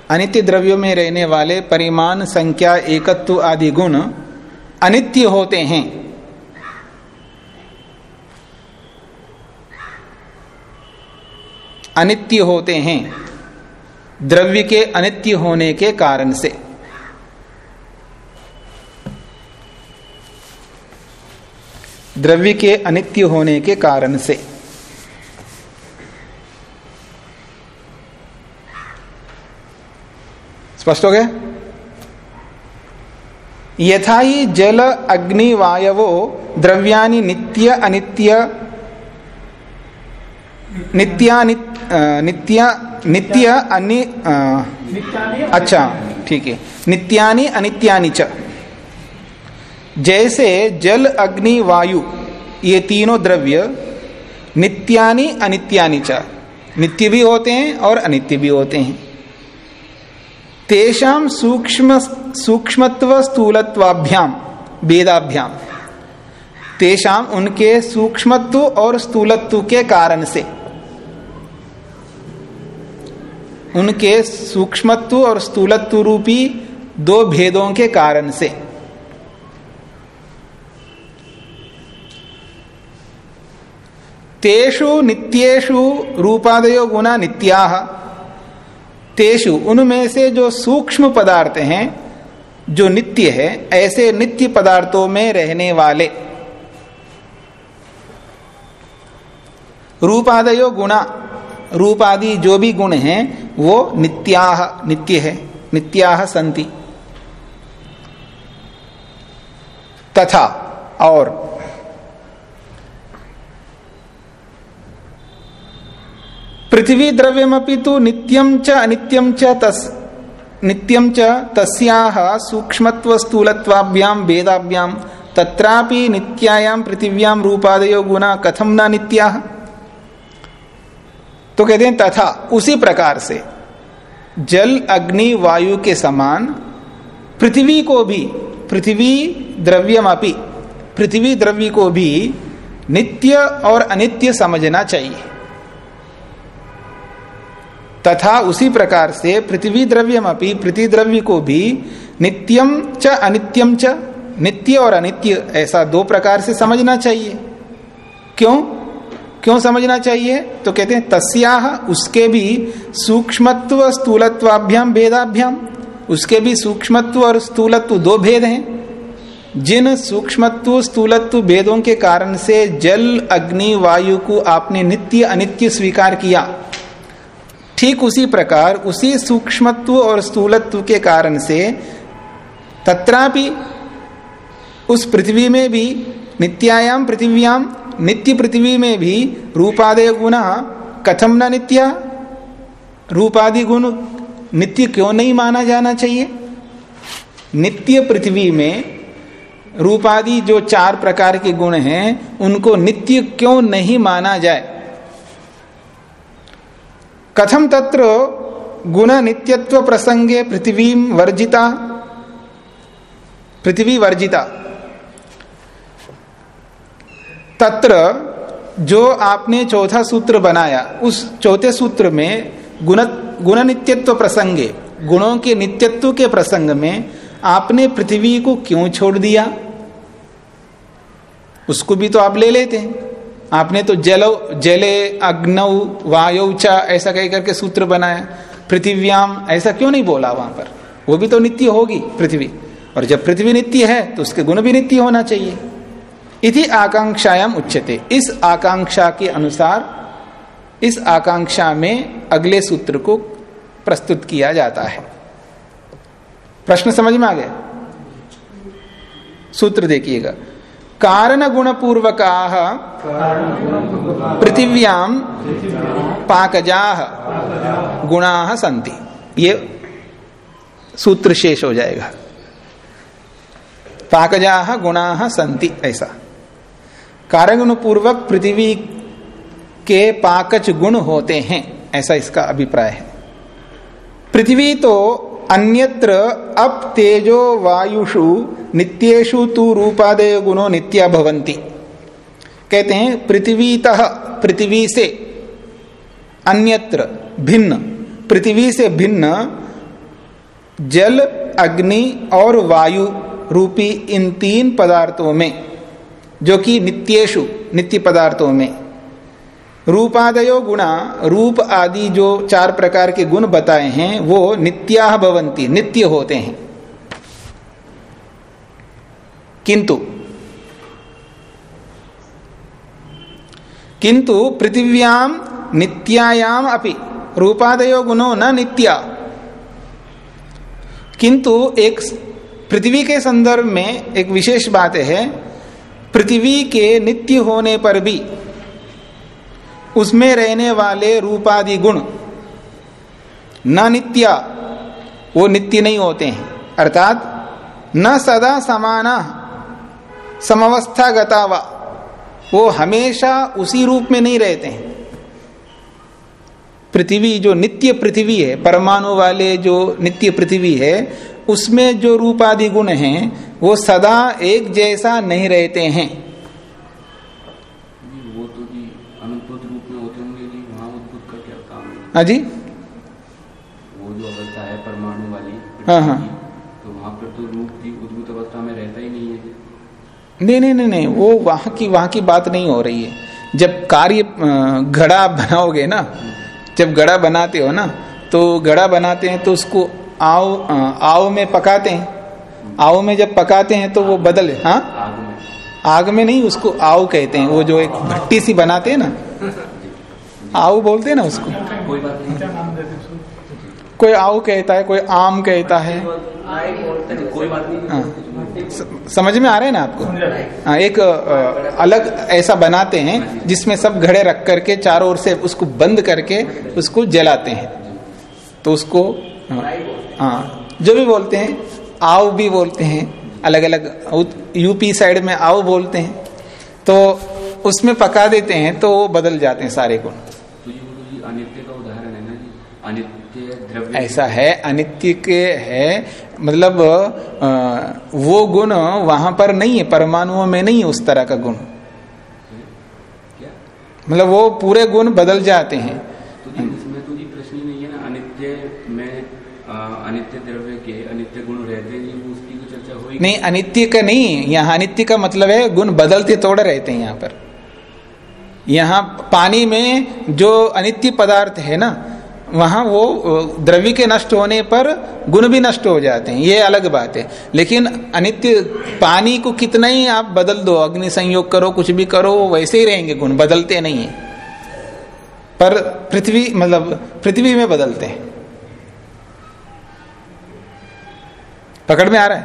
अनित्य द्रव्यों में रहने वाले परिमाण, संख्या, एकत्व आदि गुण अनित्य होते हैं। अनित्य होते हैं। द्रव्य के अनित्य होने के कारण से। द्रव्य के अनित्य होने के कारण से। स्पष्ट हो गया? यथा ही जल अग्नि वायवो द्रव्यानि नित्य अनित्य नित्या नित्य नित्य अन्य अच्छा ठीक है। नित्यानि अनित्यानि च। जैसे जल, अग्नि, वायु, ये तीनों द्रव्य नित्यानि अनित्यानि च। नित्य भी होते हैं और अनित्य भी होते हैं। तेषाम सूक्ष्म, सूक्ष्मत्व स्थूलत्वाभ्याम वेदाभ्याम तेषाम उनके सूक्ष्मत्व और स्थूलत्व के कारण से। उनके सूक्ष्मत्व और स्थूलत्व रूपी दो भेदों के कारण से। तेषु नित्येषु रूपादयो गुना नित्या। तेषु उनमें से जो सूक्ष्म पदार्थ हैं, जो नित्य है, ऐसे नित्य पदार्थों में रहने वाले। रूपादयो गुणा रूपादि जो भी गुण हैं, वो नित्याह, नित्य है, नित्याह संति। तथा, और। पृथ्वी द्रव्यमपि तो नित्यम च अनित्यम च तस नित्यम च तस्याह सूक्ष्मत्व स्थूलत्वाभ्याम वेदाभ्याम तत्रापि नित्यायाम पृथिव्याम रूपादयो गुना कथम न नित्या? तो कहते हैं, तथा उसी प्रकार से जल, अग्नि, वायु के समान पृथ्वी को भी, पृथ्वी द्रव्यमापी पृथ्वी द्रव्य को भी नित्य और अनित्य समझना चाहिए। तथा उसी प्रकार से पृथ्वी द्रव्यम अपनी पृथ्वी द्रव्य को भी नित्यम च अनित्यम च, नित्य और अनित्य ऐसा दो प्रकार से समझना चाहिए। क्यों? क्यों समझना चाहिए? तो कहते हैं तस्या उसके भी सूक्ष्मत्व स्थूलत्वाभ्याम भेदाभ्याम। उसके भी सूक्ष्मत्व और स्थूलत्व दो भेद हैं। जिन सूक्ष्मत्व, स्थूलत्व भेदों के कारण से जल, अग्नि, वायु को आपने नित्य, अनित्य स्वीकार किया। ठीक उसी प्रकार, उसी सूक्ष्मत्व और स्थूलत्व के कारण से तत्रापि उस पृथ्वी में भी नित्यायाम, पृथिव्याम नित्य पृथ्वी में भी रूपादय गुण कथम न नित्या? रूपादि गुण नित्य क्यों नहीं माना जाना चाहिए? नित्य पृथ्वी में रूपादि जो चार प्रकार के गुण हैं, उनको नित्य क्यों नहीं माना जाए? कथम तत्र गुण नित्यत्व प्रसंगे पृथ्वी वर्जिता। पृथ्वी वर्जिता। तत्र जो आपने चौथा सूत्र बनाया, उस चौथे सूत्र में गुण गुण नित्यत्व प्रसंगे, गुणों के नित्यत्व के प्रसंग में आपने पृथ्वी को क्यों छोड़ दिया? उसको भी तो आप ले लेते हैं। आपने तो जलो, जले, अग्नौ, वायु, चा, ऐसा कह करके सूत्र बनाया। पृथिव्याम, ऐसा क्यों नहीं बोला वहाँ पर? वो भी तो नित्य होगी पृथ्वी। और जब पृथ्वी नित्य है तो उसके गुण भी नित्य होना चाहिए। इति आकांक्षायाम उच्चते इस आकांक्षा के अनुसार, इस आकांक्षा में अगले सूत्र को प्रस्तुत किया जाता है। प्रश्न समझ में आ गया? सूत्र देखिएगा। कारण गुण पूर्वका पृथिव्याम पाकजा गुणा संति ये सूत्र शेष हो जाएगा। पाकजा गुणा संति ऐसा। कारण गुण पूर्वक पृथ्वी के पाकच गुण होते हैं, ऐसा इसका अभिप्राय है। पृथ्वी तो अन्यत्र अप तेजो वायुषु नित्येशु तु रूपादेय गुणों नित्या भवंती कहते हैं, पृथ्वीतः, पृथ्वी से अन्यत्र भिन्न, पृथ्वी से भिन्न जल, अग्नि और वायु रूपी इन तीन पदार्थों में जो कि नित्येशु नित्य पदार्थों में। रूपादयो गुणा, रूप आदि जो चार प्रकार के गुण बताए हैं, वो नित्या भवंती नित्य होते हैं। किंतु किंतु पृथिव्याम नित्यायाम अपि, रूपादयो गुणों न नित्या। किंतु एक पृथ्वी के संदर्भ में एक विशेष बात है पृथ्वी के नित्य होने पर भी उसमें रहने वाले रूपादि गुण न नित्या, वो नित्य नहीं होते हैं। अर्थात न सदा समाना समवस्था गतावा वो हमेशा उसी रूप में नहीं रहते हैं। पृथ्वी जो नित्य पृथ्वी है, परमाणु वाले जो नित्य पृथ्वी है, उसमें जो रूपादि गुण हैं वो सदा एक जैसा नहीं रहते हैं। जी, वो तो जी अनंत रूप में होते होंगे जी वहाँ उद्भुत का क्या काम है? हाँ जी। वो जो अवस्था है परमाणु वाली हाँ, हाँ। तो वहाँ पर तो रूप जी उद्भुत अवस्था में रहता ही नहीं है नहीं नहीं नहीं नहीं वो वहाँ की वहाँ की बात नहीं हो रही है। जब कार्य घड़ा बनाओगे ना जब घड़ा बनाते हो ना तो घड़ा बनाते हैं तो उसको आव आव में पकाते हैं। आव में जब पकाते हैं तो वो बदल हाँ? आग में नहीं उसको आव कहते हैं। वो जो एक भट्टी सी बनाते हैं ना आव बोलते हैं ना उसको। कोई आव कहता है कोई आम कहता है। हाँ। समझ में आ रहे हैं ना आपको? हाँ एक अ, अलग ऐसा बनाते हैं जिसमें सब घड़े रख करके चारों ओर से उसको बंद करके उसको जलाते हैं। तो उसको हाँ जो भी बोलते हैं आव भी बोलते हैं अलग अलग यूपी साइड में आओ बोलते हैं तो उसमें पका देते हैं तो वो बदल जाते हैं सारे गुण। तो है ऐसा है अनित्य के है मतलब वो गुण वहाँ पर नहीं है परमाणुओं में नहीं है उस तरह का गुण। मतलब वो पूरे गुण बदल जाते हैं। तो जी इसमें तो जी प्रश्न ही नहीं है ना अनित्य में अ, अनित्य द्रव्य के अनित्य गुण रहते हैं वो उसकी तो चर्चा होगी नहीं अनित्य का नहीं यहाँ अनित्य का मतलब है गुण बदलते तोड़ रहते हैं यहाँ पर। यहाँ पानी में जो अनित्य पदार्थ है ना वहाँ वो द्रव्य के नष्ट होने पर गुण भी नष्ट हो जाते हैं ये अलग बात है। लेकिन अनित्य पानी को कितना ही आप बदल दो अग्नि संयोग करो कुछ भी करो वो वैसे ही रहेंगे गुण बदलते नहीं है। पर पृथ्वी मतलब पृथ्वी में बदलते हैं। पकड़ में आ रहा है?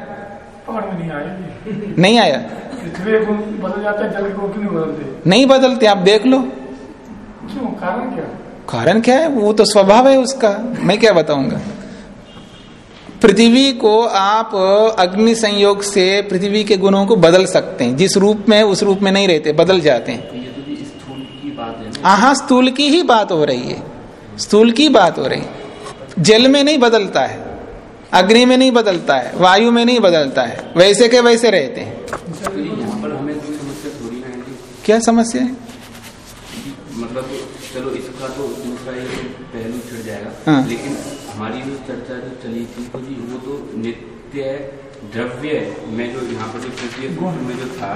पकड़ में नहीं आए नहीं आया। पृथ्वी बदल जाता है जल के नहीं बदलते? नहीं बदलते आप देख लो। क्यों? कारण क्या? कारण क्या है? वो तो स्वभाव है उसका। मैं क्या बताऊँगा? पृथ्वी को आप अग्नि संयोग से पृथ्वी के गुणों को बदल सकते हैं। जिस रूप में उस रूप में नहीं रहते बदल जाते हैं। ये जी स्थूल की बात है स्थूल की ही बात हो रही है। स्थूल की बात हो रही है। जल में नहीं बदलता है। अग्नि में नहीं बदलता है वायु में नहीं बदलता है वैसे के वैसे रहते हैं। यहाँ पर हमें समस्या थोड़ी है क्या समस्या है? मतलब चलो इसका तो दूसरा ही पहलू छिड़ जाएगा हाँ। लेकिन हमारी जो चर्चा जो चली थी तो जी वो तो नित्य द्रव्य में जो यहाँ पर जो तृतीय सूत्र में जो था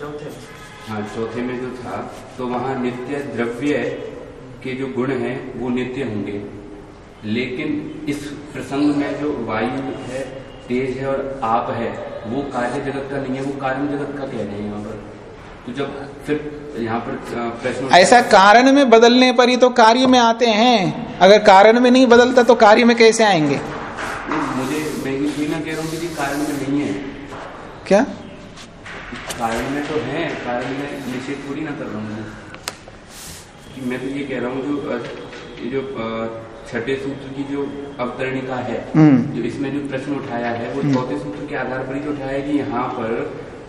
चौथे। हाँ चौथे में जो था तो वहाँ नित्य द्रव्य के जो गुण हैं वो नित्य होंगे। लेकिन इस प्रसंग में जो वायु है तेज है और आप है वो कार्य जगत का नहीं है वो कारण जगत का कह रहे हैं यहाँ पर? तो जब फिर यहाँ पर प्रश्न ऐसा कारण में बदलने पर ही तो कार्य में आते हैं। अगर कारण में नहीं बदलता तो कार्य में कैसे आएँगे? मुझे मैं ये ना कह रहा हूँ कि कारण में नहीं है। क्या? कारण में तो है कारण में निषेध पूरी ना कर रहा हूँ मैं। तो ये कह रहा हूँ जो जो छठे सूत्र की जो अवतरणिका है हम्म। जो इसमें जो प्रश्न उठाया है वो चौथे सूत्र के आधार पर ही उठाया है कि यहाँ पर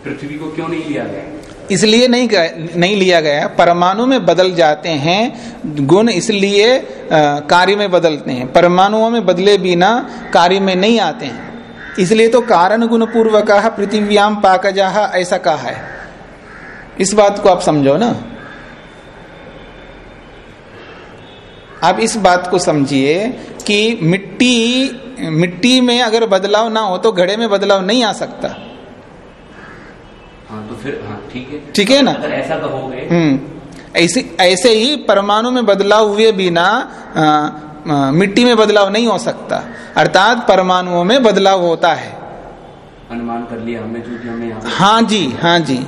पृथ्वी को क्यों नहीं लिया गया? इसलिए नहीं नहीं लिया गया। परमाणु में बदल जाते हैं गुण इसलिए कार्य में बदलते हैं। परमाणुओं में बदले बिना कार्य में नहीं आते हैं। इसलिए तो कारण गुण पूर्वक पृथिव्याम पाकजा ऐसा कहा है। इस बात को आप समझो ना। आप इस बात को समझिए कि मिट्टी मिट्टी में अगर बदलाव ना हो तो घड़े में बदलाव नहीं आ सकता। हाँ तो फिर हाँ ठीक है। ठीक है ना? अगर ऐसा कहोगे हम्म ऐसे ऐसे ही परमाणु में बदलाव हुए बिना मिट्टी में बदलाव नहीं हो सकता। अर्थात परमाणुओं में बदलाव होता है। अनुमान कर लिया हमने जो कि हमें हाँ जी हाँ जी।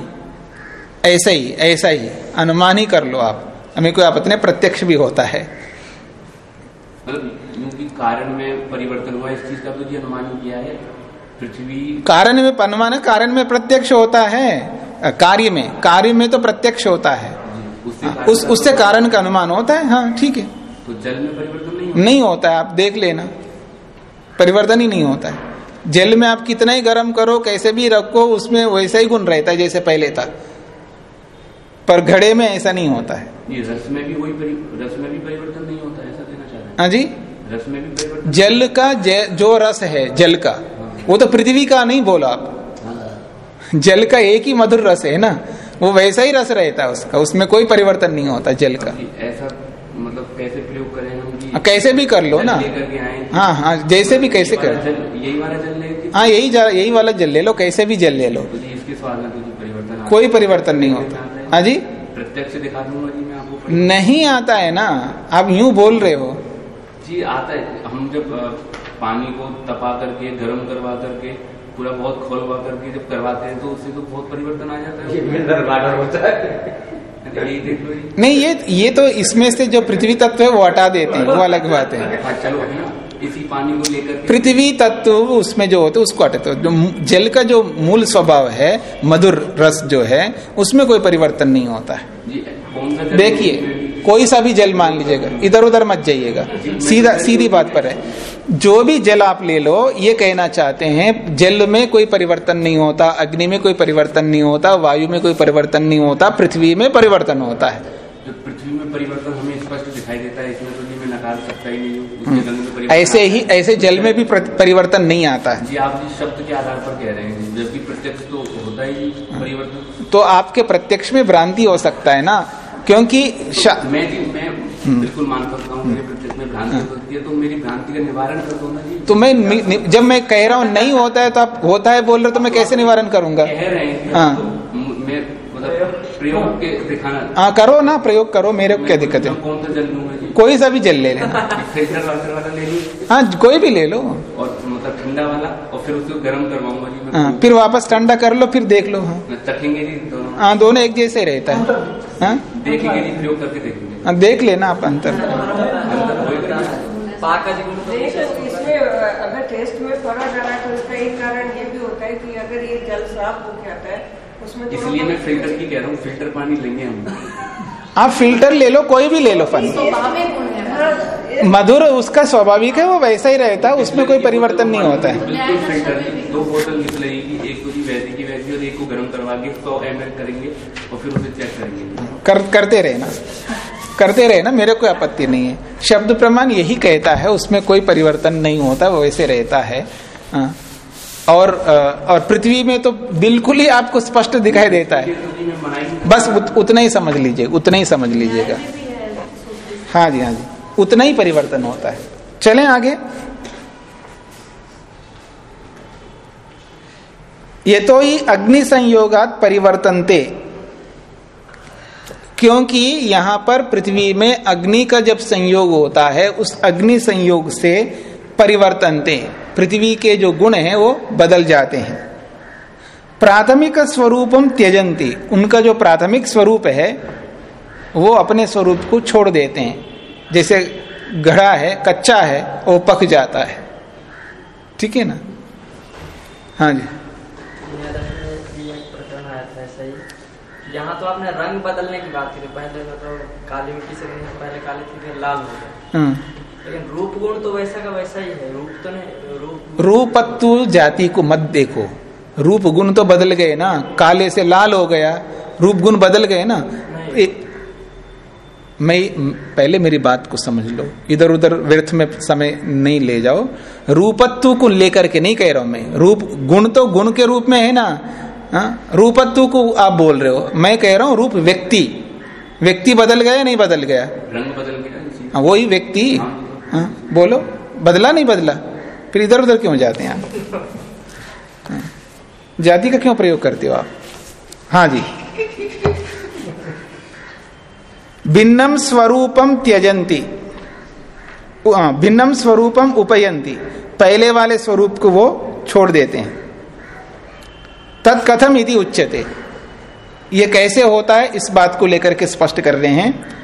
ऐसा ही ऐसा ही। अनुमान ही कर लो आप। हमें कोई अपने प्रत्यक्ष भी होता है। मतलब क्योंकि कारण में परिवर्तन हुआ इस चीज़ का तो जी अनुमान किया है। पृथ्वी कारण में अनुमान कारण में प्रत्यक्ष होता है। कार्य में कार्य में तो प्रत्यक्ष होता है। उससे हाँ, उस का उससे कारण का अनुमान होता है हाँ ठीक है। तो जल में परिवर्तन नहीं होता? नहीं होता है आप देख लेना। परिवर्तन ही नहीं होता है। जल में आप कितना ही गर्म करो कैसे भी रखो उसमें वैसा ही गुण रहता है जैसे पहले था। पर घड़े में ऐसा नहीं होता है। ये रस में भी वही रस में भी परिवर्तन नहीं होता है ऐसा कहना चाह रहे हैं हाँ जी? रस में भी जल का जे- जो रस है जल का वो तो पृथ्वी का नहीं बोला आप। जल का एक ही मधुर रस है ना? वो वैसा ही रस रहता है उसका उसमें कोई परिवर्तन नहीं होता जल का। ऐसा मतलब कैसे प्रयोग करें हम हाँ, कैसे भी कर लो ना। हाँ हाँ जैसे भी कैसे कर। यही वाला जल लेके हाँ यही यही वाला जल ले लो कैसे भी जल ले लो। कोई परिवर्तन नहीं होता। हाँ? जी? प्रत्यक्ष दिखा दूँगा जी मैं आपको नहीं आता है ना। आप यूँ बोल रहे हो। जी आता है। हम जब पानी को तपा करके गर्म करवा करके पूरा बहुत खोलवा करके जब करवाते हैं तो उससे तो बहुत परिवर्तन आ जाता ये है। मिनरल वाटर होता है नहीं ये ये तो इसमें से जो पृथ्वी तत्व है वो हटा देते हैं वो अलग बात है। हाँ चलो इसी पानी को लेकर पृथ्वी तत्व उसमें जो होते उसको हटाते जो जल का जो मूल स्वभाव है मधुर रस जो है उसमें कोई परिवर्तन नहीं होता है। देखिए कोई सा भी जल मान लीजिएगा इधर उधर मत जाइएगा। सीधा सीधी बात पर है। जो भी जल आप ले लो ये कहना चाहते हैं जल में कोई परिवर्तन नहीं होता अग्नि में कोई परिवर्तन नहीं होता वायु में कोई परिवर्तन नहीं होता पृथ्वी में परिवर्तन होता है। पृथ्वी में परिवर्तन हमें स्पष्ट दिखाई देता है इसमें तो जी मैं नकार सकता ही नहीं हूँ उसके जल में तो ऐसे ही ऐसे जल में भी परिवर्तन नहीं आता है। जी आप जिस शब्द के आधार पर कह रहे हैं जबकि प्रत्यक्ष तो होता ही परिवर्तन। तो आपके प्रत्यक्ष में भ्रांति हो सकता है ना। क्योंकि शा- मैं जी मैं बिल्कुल मान सकता हूँ हो। है तो मेरी भ्रांति का निवारण कर दो ना जी। तो मैं जब मैं कह रहा हूँ नहीं होता है तो आप होता है बोल रहे हो तो मैं कैसे निवारण करूँगा? कह रहे हैं हाँ। तो मतलब प्रयोग के दिखाना हाँ करो ना प्रयोग करो मेरे को क्या दिक्कत है? कौन सा जल लूँगा कोई सा भी जल ले लेना वाटर वाला ले लूँ। हाँ कोई भी ले लो। और मतलब ठंडा वाला और फिर उसको गर्म करवाऊँगा जी हाँ फिर वापस ठंडा कर लो फिर देख लो। हाँ जी दोनों। हाँ दोनों एक जैसे ही रहता है। हाँ देखेंगे जी प्रयोग करके देखेंगे। हाँ, देख लेना आप अंतर। नहीं अगर टेस्ट में फ़र्क आ रहा है तो इसका एक कारण ये भी होता है कि अगर ये जल साफ़ हो के आता है उसमें इसलिए मैं फ़िल्टर की कह रहा हूँ फ़िल्टर पानी लेंगे हम। आप फ़िल्टर ले लो कोई भी ले लो फन हाँ, मधुर उसका स्वाभाविक है वो वैसा ही रहता है उसमें कोई परिवर्तन नहीं होता है। बिल्कुल फ़िल्टर दो बोतल निकलेगी एक जी वैसी की वैसी और एक को गर्म करवा के सौ एम करेंगे और फिर उसे चेक करेंगे। कर, करते रहे ना। करते रहे ना मेरे कोई आपत्ति नहीं है। शब्द प्रमाण यही कहता है उसमें कोई परिवर्तन नहीं होता वो वैसे रहता है। हाँ। और और पृथ्वी में तो बिल्कुल ही आपको स्पष्ट दिखाई देता है। बस उत, उतना ही समझ लीजिए उतना ही समझ लीजिएगा। हाँ जी हाँ जी। उतना ही परिवर्तन होता है। चलें आगे। ये तो ही अग्नि संयोगात परिवर्तनते। क्योंकि यहाँ पर पृथ्वी में अग्नि का जब संयोग होता है, उस अग्नि संयोग से परिवर्तनते पृथ्वी के जो गुण हैं, वो बदल जाते हैं। प्राथमिक स्वरूपम त्यजंती उनका जो प्राथमिक स्वरूप है, वो अपने स्वरूप को छोड़ देते हैं। जैसे घड़ा है, कच्चा है, वो पक जाता है। ठीक है ना? हाँ जी मेरा भी एक प्रकरण आया था ऐसा ही यहाँ तो आपने रंग बदलने की बात करी। पहले मतलब काली मिट्टी से पहले काली थी फिर लाल हो गया। हाँ। लेकिन रूप गुण तो वैसा का वैसा ही है। रूप तो नहीं रूप रूपत्व जाति को मत देखो। रूप गुण तो बदल गए ना। काले से लाल हो गया रूप गुण बदल गए ना। ए, मैं पहले मेरी बात को समझ लो। इधर उधर व्यर्थ में समय नहीं ले जाओ। रूपत्व को लेकर के नहीं कह रहा हूँ मैं। रूप गुण तो गुण के रूप में है ना। रूपत्व को आप बोल रहे हो। मैं कह रहा हूँ रूप व्यक्ति। व्यक्ति बदल गया नहीं बदल गया? रंग बदल गया हाँ, वही व्यक्ति। हाँ, बोलो। बदला नहीं बदला? फिर इधर उधर क्यों जाते हैं आप? हाँ, जाति का क्यों प्रयोग करते हो आप? हाँ जी। भिन्नम स्वरूपम त्यजंती। हाँ, भिन्नम स्वरूपम उपयंती। पहले वाले स्वरूप को वो छोड़ देते हैं। तत्कथम यदि उच्चते ये कैसे होता है? इस बात को लेकर के स्पष्ट कर रहे हैं।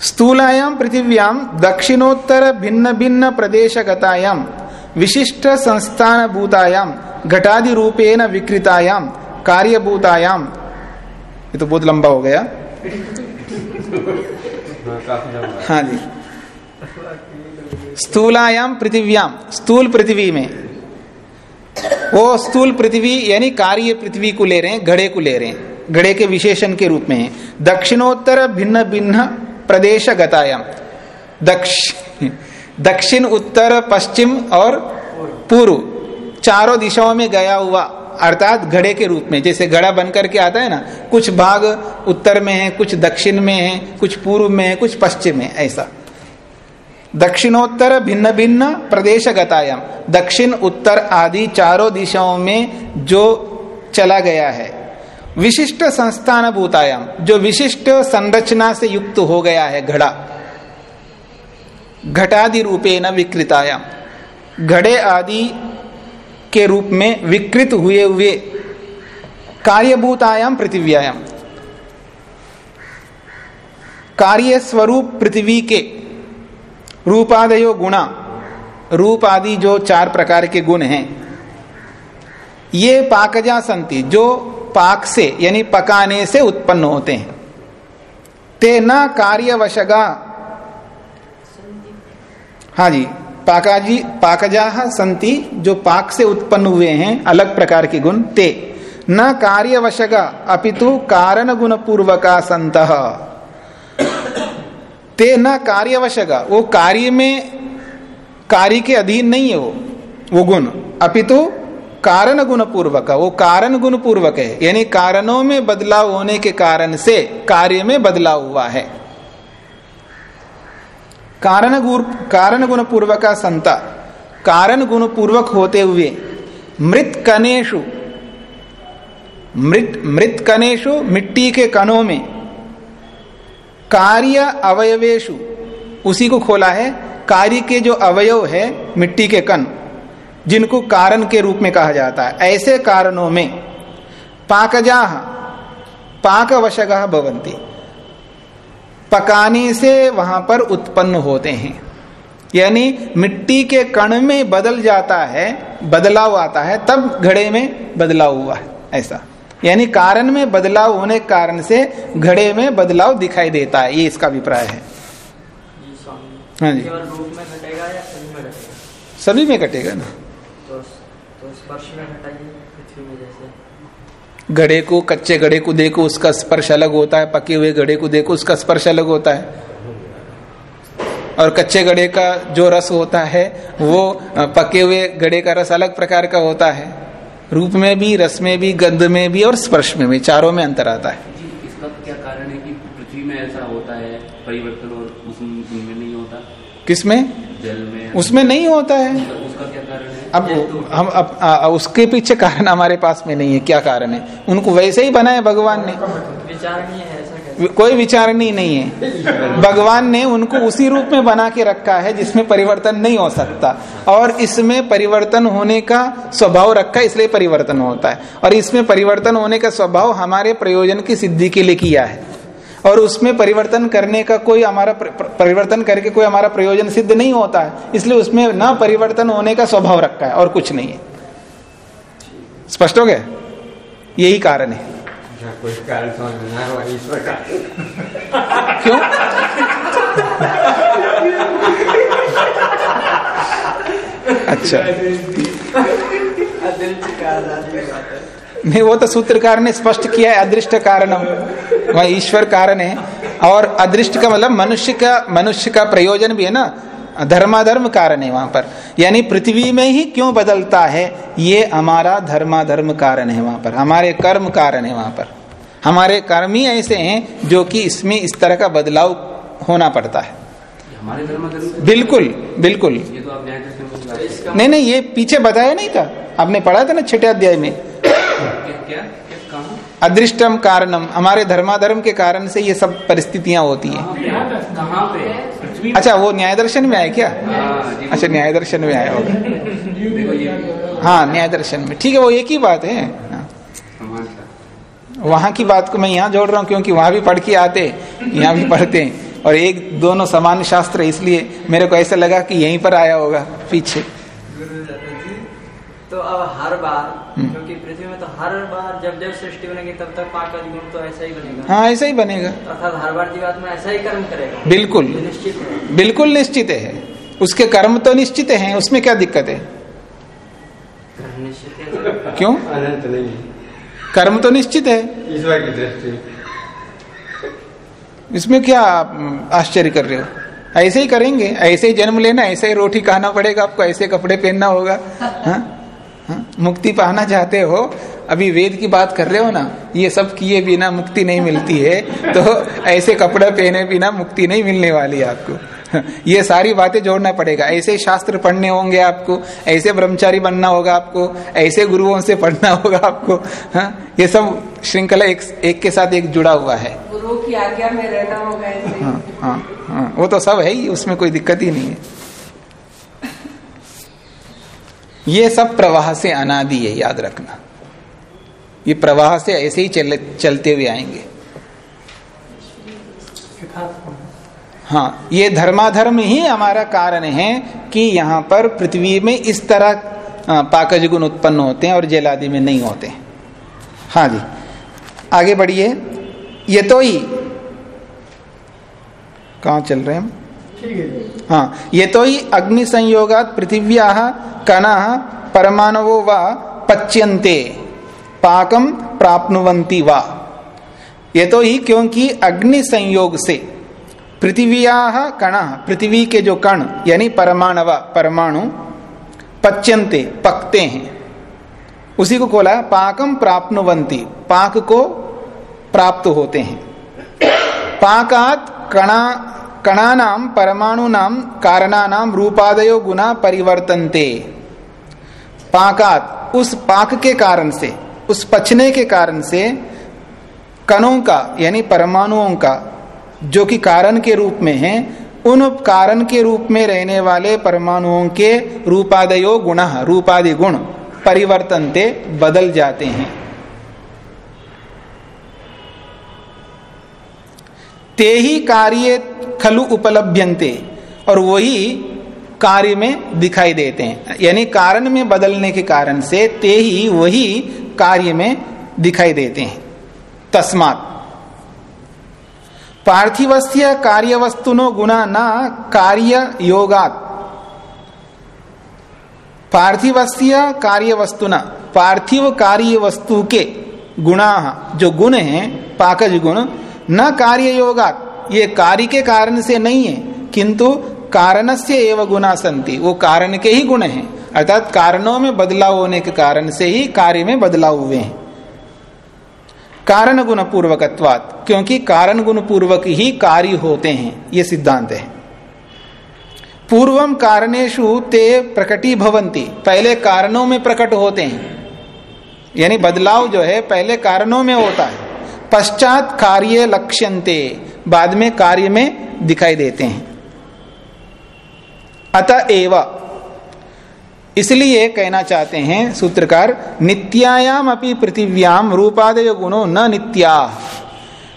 स्थूलायाम पृथिव्याम दक्षिणोत्तर भिन्न भिन्न प्रदेश प्रदेशगतायाम विशिष्ट संस्थान भूतायाम घटादि रूपेण विकृतायाम कार्यभूतायाम ये तो बहुत लंबा हो गया। हाँ जी। स्थूलायाम पृथिव्याम स्थूल पृथ्वी में। वो स्थूल पृथ्वी, यानी कार्य पृथ्वी को ले रहे हैं, घड़े को ले रहे हैं। घड़े के विशेषण के रूप में है दक्षिणोत्तर भिन्न भिन्न प्रदेश गतायाम दक्षिण दक्षिण, उत्तर, पश्चिम और पूर्व। चारों दिशाओं में गया हुआ, अर्थात घड़े के रूप में। जैसे घड़ा बन करके आता है ना, कुछ भाग उत्तर में है, कुछ दक्षिण में है, कुछ पूर्व में है, कुछ पश्चिम में ऐसा। दक्षिणोत्तर भिन्न भिन्न प्रदेश गतायाम दक्षिण, उत्तर आदि चारों दिशाओं में जो चला गया है। विशिष्ट संस्थान भूतायाम जो विशिष्ट संरचना से युक्त हो गया है, घड़ा। घटादि रूपे न विकृतायाम घड़े आदि के रूप में विकृत हुए हुए कार्यभूतायाम पृथ्व्यायाम कार्य स्वरूप पृथ्वी के रूपादयो गुणा। रूप आदि जो चार प्रकार के गुण हैं, ये पाकजा संति, जो पाक से, यानी पकाने से उत्पन्न होते हैं। ते न कार्यवशगा। हाँ जी, पाकाजी, पाकजा संति, जो पाक से उत्पन्न हुए हैं, अलग प्रकार के गुण। ते न कार्यवशगा, अपितु कारण गुण पूर्वका संत। ते न कार्यवशगा। वो कार्य में कार्य के अधीन नहीं है वो। वो गुण। अपितु कारण गुण पूर्वक वो कारण गुण पूर्वक है। यानी कारणों में बदलाव होने के कारण से कार्य में बदलाव हुआ है। कारण गुण कारण गुण पूर्वक संता। कारण गुण पूर्वक होते हुए मृत कनेशु मृत मृत कनेशु मिट्टी के कणों में कार्य अवयवेशु उसी को खोला है, कार्य के जो अवयव है, मिट्टी के कण, जिनको कारण के रूप में कहा जाता है। ऐसे कारणों में पाकजा, पाकवशगा भवंती पकाने से वहाँ पर उत्पन्न होते हैं। यानी मिट्टी के कण में बदल जाता है, बदलाव आता है, तब घड़े में बदलाव हुआ है, ऐसा। यानी कारण में बदलाव होने के कारण से घड़े में बदलाव दिखाई देता है ये इसका अभिप्राय है। हाँ जी। सभी में कटेगा ना। तो तो घड़े को कच्चे घड़े को देखो उसका स्पर्श अलग होता है पके हुए घड़े को देखो उसका स्पर्श अलग होता है। और कच्चे घड़े का जो रस होता है वो पके हुए घड़े का रस अलग प्रकार का होता है। रूप में भी रस में भी गंध में भी और स्पर्श में भी चारों में अंतर आता है। इसका क्या कारण है कि पृथ्वी में ऐसा होता है परिवर्तन और उसमें उनमें नहीं होता? किसमें जल में। उसमें नहीं होता है। तो उसका क्या कारण है? अब हम अब आ, उसके पीछे कारण हमारे पास में नहीं है क्या कारण है? उनको वैसे ही बनाया भगवान ने। विचारणीय है कोई विचारणी नहीं है। भगवान ने उनको उसी रूप में बना के रखा है जिसमें परिवर्तन नहीं हो सकता। और इसमें परिवर्तन होने का स्वभाव रखा इसलिए परिवर्तन होता है। और इसमें परिवर्तन होने का स्वभाव हमारे प्रयोजन की सिद्धि के लिए किया है। और उसमें परिवर्तन करने का कोई हमारा परिवर्तन करके कोई हमारा प्रयोजन सिद्ध नहीं होता है। इसलिए उसमें न परिवर्तन होने का स्वभाव रखा है और कुछ नहीं है। स्पष्ट हो गया? यही कारण है। कारण समझ ना क्यों? अच्छा। नहीं, वो तो सूत्रकार ने स्पष्ट किया है, अदृष्ट कारणम। वह ईश्वर कारण है। और अदृष्ट का मतलब मनुष्य का मनुष्य का प्रयोजन भी है ना? धर्माधर्म कारण है वहाँ पर। यानी पृथ्वी में ही क्यों बदलता है? ये हमारा धर्माधर्म कारण है वहाँ पर। हमारे कर्म कारण है वहाँ पर। हमारे कर्म ही ऐसे हैं जो कि इसमें इस तरह का बदलाव होना पड़ता है। हमारे बिल्कुल बिल्कुल। ये तो आप नहीं नहीं ये पीछे बताया नहीं था। आपने पढ़ा था ना छठे अध्याय में? क्या अदृष्टम कारणम हमारे धर्माधर्म के कारण से ये सब परिस्थितियाँ होती हैं। अच्छा वो न्याय दर्शन में आया क्या? हाँ, अच्छा न्याय दर्शन में आया होगा। हाँ न्याय दर्शन में। ठीक है वो एक ही बात है। वहाँ की बात को मैं यहाँ जोड़ रहा हूँ क्योंकि वहाँ भी पढ़ के आते यहाँ भी पढ़ते। हैं और एक दोनों समान शास्त्र इसलिए मेरे को ऐसा लगा कि यहीं पर आया होगा पीछे। तो अब हर बार क्योंकि पृथ्वी में तो हर बार जब जब सृष्टि बनेगी तब तक पाँच गुण तो ऐसा ही बनेगा। हाँ ऐसा ही बनेगा। अर्थात हर बार जीवात्मा ऐसा ही कर्म करेगा। बिल्कुल। निश्चित है। बिल्कुल निश्चित है। उसके कर्म तो निश्चित है उसमें क्या दिक्कत है? कर्म है। क्यों? अनंत नहीं कर्म तो निश्चित है ईश्वर की दृष्टि इसमें क्या आप आश्चर्य कर रहे हो ऐसे ही करेंगे ऐसे ही जन्म लेना ऐसे ही रोटी खाना पड़ेगा आपको ऐसे कपड़े पहनना होगा हाँ? हाँ? मुक्ति पाना चाहते हो अभी वेद की बात कर रहे हो ना ये सब किए बिना मुक्ति नहीं मिलती है तो ऐसे कपड़े पहने बिना मुक्ति नहीं मिलने वाली आपको ये सारी बातें जोड़ना पड़ेगा। ऐसे शास्त्र पढ़ने होंगे आपको ऐसे ब्रह्मचारी बनना होगा आपको ऐसे गुरुओं से पढ़ना होगा आपको हा? ये सब श्रृंखला एक, एक के साथ एक जुड़ा हुआ है। गुरु की आज्ञा में रहना होगा ऐसे। हाँ, हाँ, हाँ, वो तो सब है ही उसमें कोई दिक्कत ही नहीं है। ये सब प्रवाह से अनादि है याद रखना। ये प्रवाह से ऐसे ही चल, चलते हुए आएँगे। हाँ ये धर्माधर्म ही हमारा कारण है कि यहाँ पर पृथ्वी में इस तरह पाकज गुण उत्पन्न होते हैं और जलादि में नहीं होते हाँ। जी आगे बढ़िए। ये तो ही। कहा चल रहे हैं हाँ ये तो ही अग्नि संयोगात पृथिव्या कना परमाणवो व पच्यन्ते पाकम प्राप्नुवंती वा। ये तो ही क्योंकि अग्नि संयोग से पृथ्विया कण, पृथ्वी के जो कण, यानी परमाणव, परमाणु पच्यंते पकते हैं। उसी को खोला पाकम प्राप्नुवंती पाक को प्राप्त होते हैं। पाकात कणा कणानाम परमाणु नाम कारणानाम रूपादयो गुना परिवर्तनते। पाकात, उस पाक के कारण से, उस पचने के कारण से, कणों का, यानी परमाणुओं का जो कि कारण के रूप में है, उन कारण के रूप में रहने वाले परमाणुओं के रूपादयो गुण, रूपादि गुण परिवर्तनते बदल जाते हैं। ते ही कार्य खलु उपलभ्यंते और वही कार्य में दिखाई देते हैं। यानी कारण में बदलने के कारण से ते ही वही कार्य में दिखाई देते हैं। तस्मात पार्थिवस्य कार्य वस्तुनो गुना न कार्य योगात पार्थिवस्य कार्य वस्तुना पार्थिव कार्य वस्तु के गुणा, जो गुण हैं, पाकज गुण, न कार्य योगात ये कार्य के कारण से नहीं है, किंतु कारण से एवं गुना संति। वो कारण के ही गुण हैं, अर्थात कारणों में बदलाव होने के कारण से ही कार्य में बदलाव हुए हैं। कारण गुण पूर्वकत्वात क्योंकि कारण गुण पूर्वक ही कार्य होते हैं, ये सिद्धांत है। पूर्वम कारणेशु ते प्रकटी भवंती पहले कारणों में प्रकट होते हैं। यानी बदलाव जो है, पहले कारणों में होता है, पश्चात कार्य लक्ष्यंते बाद में कार्य में दिखाई देते हैं। अतः एवं इसलिए कहना चाहते हैं सूत्रकार, नित्यायाम अपनी पृथिव्याम रूपादय गुणों न नित्या।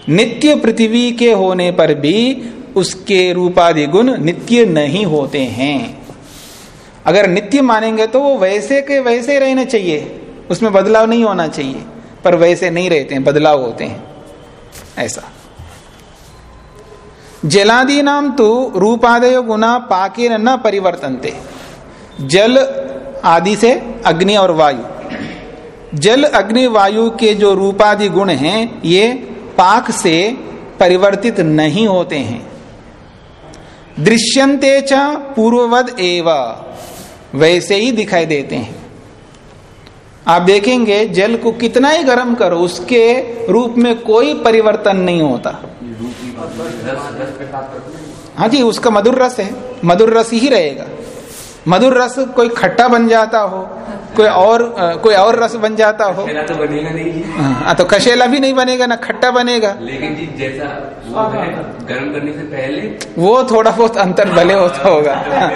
नित्य पृथ्वी के होने पर भी उसके रूपादि गुण नित्य नहीं होते हैं। अगर नित्य मानेंगे तो वो वैसे के वैसे रहने चाहिए। उसमें बदलाव नहीं होना चाहिए, पर वैसे नहीं रहते हैं, बदलाव होते हैं। ऐसा। जलादि नाम तो रूपादय गुना पाके न परिवर्तनते। जल आदि से अग्नि और वायु। जल, अग्नि, वायु के जो रूपादि गुण हैं, ये पाक से परिवर्तित नहीं होते हैं। दृश्यंते च पूर्ववद एव, वैसे ही दिखाई देते हैं। आप देखेंगे, जल को कितना ही गर्म करो, उसके रूप में कोई परिवर्तन नहीं होता। हाँ जी, उसका मधुर रस है, मधुर रस ही रहेगा। मधुर रस कोई खट्टा बन जाता हो कोई और आ, कोई और रस बन जाता हो। तो बनेगा नहीं। हाँ तो कशेला भी नहीं बनेगा ना खट्टा बनेगा। लेकिन जी जैसा वो गर्म करने से पहले वो थोड़ा बहुत अंतर भले होता होगा। हाँ,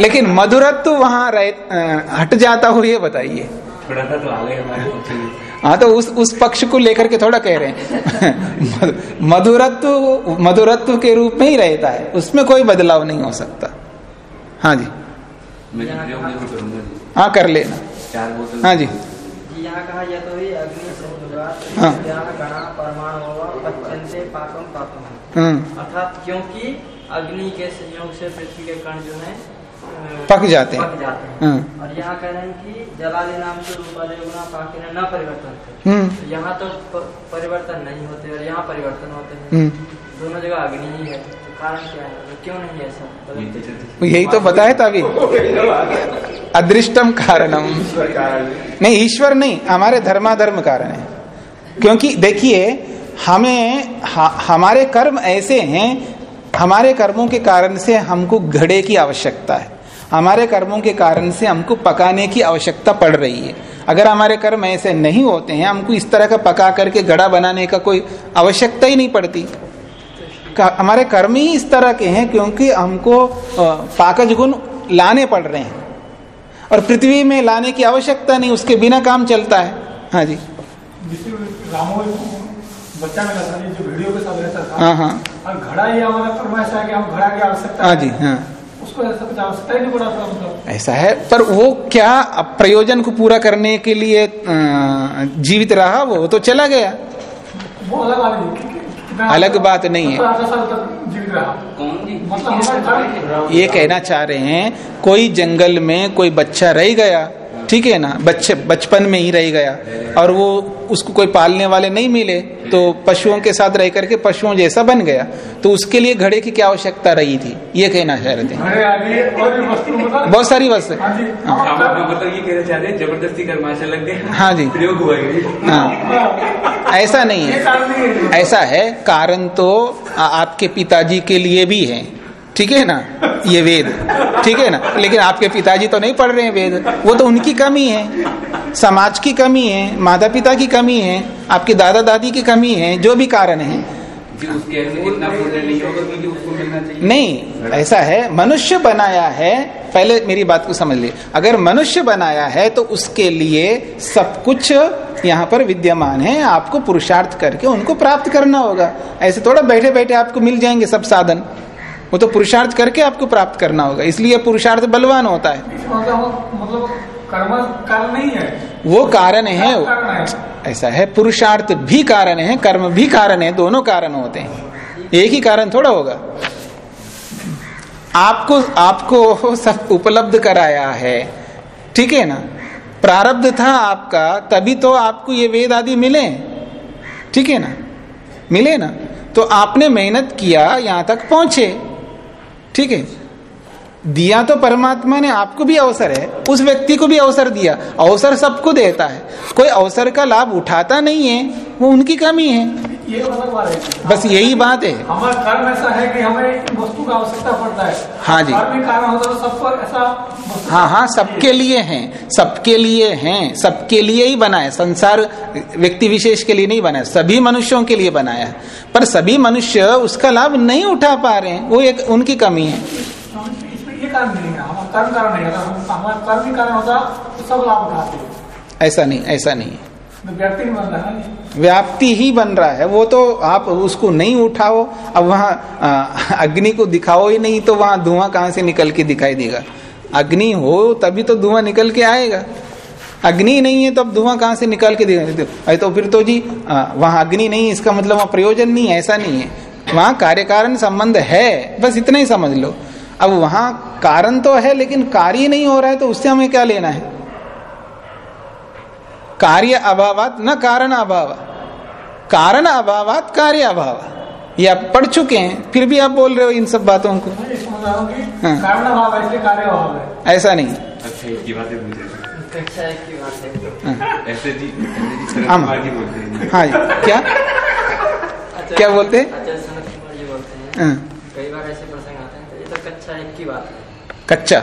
लेकिन मधुरत्व वहाँ रह हट जाता हो ये बताइए। थोड़ा सा तो आ गए हाँ तो उस उस पक्ष को लेकर के थोड़ा कह रहे हैं। मधुरत्व मधुरत्व के रूप में ही रहता है उसमें कोई बदलाव नहीं हो सकता। हाँ जी। हाँ कर लेना। हाँ जी। यहाँ कहा यह तो अग्नि हाँ। हम्म। अर्थात क्योंकि अग्नि के संयोग से पृथ्वी के कण जो है पक जाते हैं। पक जाते हैं। हाँ। और यहाँ कह रहे हैं कि जलाली नाम से रूपाले गुना पाके न परिवर्तन थे हम्म। तो यहाँ तो परिवर्तन नहीं होते और यहाँ परिवर्तन होते हैं। हम्म। दोनों जगह अग्नि ही है। कारण क्या है? तो क्यों नहीं ऐसा मतलब यही तो बताया था अभी अदृष्टम कारणम। नहीं ईश्वर नहीं हमारे धर्माधर्म कारण है। क्योंकि देखिए हमें हमारे कर्म ऐसे हैं हमारे कर्मों के कारण से हमको घड़े की आवश्यकता है। हमारे कर्मों के कारण से हमको पकाने की आवश्यकता पड़ रही है। अगर हमारे कर्म ऐसे नहीं होते हैं हमको इस तरह का पका करके घड़ा बनाने का कोई आवश्यकता ही नहीं पड़ती। हमारे कर्म ही इस तरह के हैं क्योंकि हमको पाकज गुण लाने पड़ रहे हैं। और पृथ्वी में लाने की आवश्यकता नहीं उसके बिना काम चलता है। हाँ जी। बच्चा जो वीडियो के साथ रहता था हाँ हाँ। और घड़ा ये हमारा कर्म ऐसा है कि हम घड़ा की आवश्यकता हाँ जी हाँ। उसको ऐसा कुछ आवश्यकता ही नहीं पड़ा था मतलब। ऐसा है पर वो क्या प्रयोजन को पूरा करने के लिए जीवित रहा वो तो चला गया। वो अलग अलग बात नहीं है। सत्तर आधा साल तक जीवित रहा। कौन जी? मतलब ये कहना चाह रहे हैं कोई जंगल में कोई बच्चा रह गया ठीक है ना? बच्चे बचपन में ही रह गया। और वो उसको कोई पालने वाले नहीं मिले तो पशुओं के साथ रह करके पशुओं जैसा बन गया। तो उसके लिए घड़े की क्या आवश्यकता रही थी? ये कहना चाह रहे थे। घड़े आदि और भी वस्तु बहुत सारी वस्तु। हाँ जी। हाँ। आप आप ये कहना चाहते हैं ज़बरदस्ती हाँ जी। प्रयोग हुआ हाँ। ऐसा नहीं है। कारण नहीं है। ऐसा है कारण तो आपके पिताजी के लिए भी है। ठीक है ना? ये वेद। ठीक है ना? लेकिन आपके पिताजी तो नहीं पढ़ रहे हैं वेद। वो तो उनकी कमी है। समाज की कमी है माता पिता की कमी है आपके दादा दादी की कमी है जो भी कारण है। नहीं ऐसा है मनुष्य बनाया है पहले मेरी बात को समझ ले। अगर मनुष्य बनाया है तो उसके लिए सब कुछ यहाँ पर विद्यमान है। आपको पुरुषार्थ करके उनको प्राप्त करना होगा। ऐसे थोड़ा बैठे बैठे आपको मिल जाएँगे सब साधन। वो तो पुरुषार्थ करके आपको प्राप्त करना होगा इसलिए पुरुषार्थ बलवान होता है। मतलब मतलब कर्म कारण नहीं है। वो कारण है कारण है। ऐसा है पुरुषार्थ भी कारण है कर्म भी कारण है दोनों कारण होते हैं। एक ही कारण थोड़ा होगा। आपको आपको सब उपलब्ध कराया है ठीक है ना? प्रारब्ध था आपका तभी तो आपको ये वेद आदि मिले ठीक है ना? मिले ना? तो आपने मेहनत किया यहाँ तक पहुँचे। ठीक है? दिया तो परमात्मा ने आपको भी अवसर है उस व्यक्ति को भी अवसर दिया। अवसर सबको देता है। कोई अवसर का लाभ उठाता नहीं है वो उनकी कमी है। ये है। बस यही बात है। हमारा कर्म ऐसा है कि हमें वस्तु का आवश्यकता पड़ता है। हाँ जी। कर्म कारण होता है तो सबको ऐसा हाँ हाँ सबके लिए हैं। सबके लिए हैं। सबके लिए ही बना है संसार व्यक्ति विशेष के लिए नहीं बना है सभी मनुष्यों के लिए बनाया। है पर सभी मनुष्य उसका लाभ नहीं उठा पा रहे हैं। वो एक उनकी कमी है। ये कारण नहीं है हमारा कर्म कारण नहीं हम- हमारा कर्म ही कारण होता तो सब लाभ उठाते ऐसा नहीं ऐसा नहीं है। तो बन रहा है व्याप्ति ही बन रहा है वो तो आप उसको नहीं उठाओ अब वहाँ अग्नि को दिखाओ ही नहीं तो वहाँ धुआँ कहाँ से निकल के दिखाई देगा? अग्नि हो तभी तो धुआँ निकल के आएगा। अग्नि नहीं है तो अब धुआँ कहाँ से निकल के दिखाई अरे तो फिर तो जी वहाँ अग्नि नहीं इसका मतलब वहाँ प्रयोजन नहीं है ऐसा नहीं है। वहाँ कार्य कारण संबंध है बस इतना ही समझ लो। अब वहाँ कारण तो है लेकिन कार्य नहीं हो रहा है तो उससे हमें क्या लेना है? कार्य अभावात न कारण अभाव। कारण अभावात कार्य अभाव। ये आप पढ़ चुके हैं फिर भी आप बोल रहे हो इन सब बातों को। हूँ कि हाँ। कारण अभाव कार्य अभाव ऐसा नहीं। अच्छा एक ही बात है। है। हैं हाँ। क्या? अच्छा क्या बोलते हैं? अच्छा सनत कुमार जी बोलते हैं। हाँ, कई बार ऐसे प्रसंग आते हैं तो ये तो कक्षा एक की बात है। कच्चा।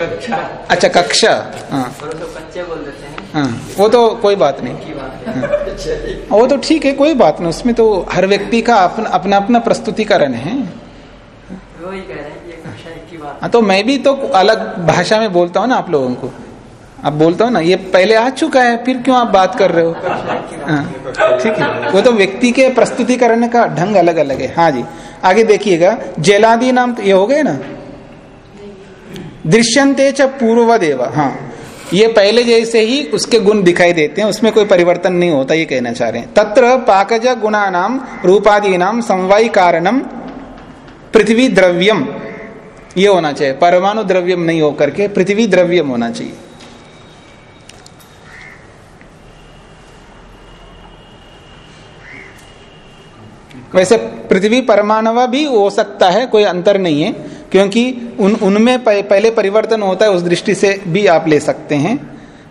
कक्षा अच्छा कक्षा। हाँ। देते हैं। हाँ वो तो कोई बात नहीं। की बात है। अच्छा वो तो ठीक है कोई बात नहीं उसमें तो हर व्यक्ति का अपना अपना अपना प्रस्तुतिकरण है। वही कह रहे हैं ये कक्षा एक की बात हाँ तो मैं भी तो अलग भाषा में बोलता हूँ ना आप लोगों को। आप बोलता हूँ ना ये पहले आ चुका है फिर क्यों आप बात कर रहे हो? हाँ, ठीक है। वो तो व्यक्ति के प्रस्तुतिकरण का ढंग अलग अलग है। हाँ जी आगे देखिएगा जेलादी नाम तो ये हो गए ना? दृश्यंते च पूर्वदेव। हाँ। ये पहले जैसे ही उसके गुण दिखाई देते हैं, उसमें कोई परिवर्तन नहीं होता, ये कहना चाह रहे हैं। तत्र पाकज गुणा नाम रूपादी नाम समवाय कारणम, पृथ्वी द्रव्यम। ये होना चाहिए। परमाणु द्रव्यम नहीं होकर के पृथ्वी द्रव्यम होना चाहिए। वैसे पृथ्वी परमाणु भी हो सकता है, कोई अंतर नहीं है, क्योंकि उन, उनमें पहले परिवर्तन होता है, उस दृष्टि से भी आप ले सकते हैं।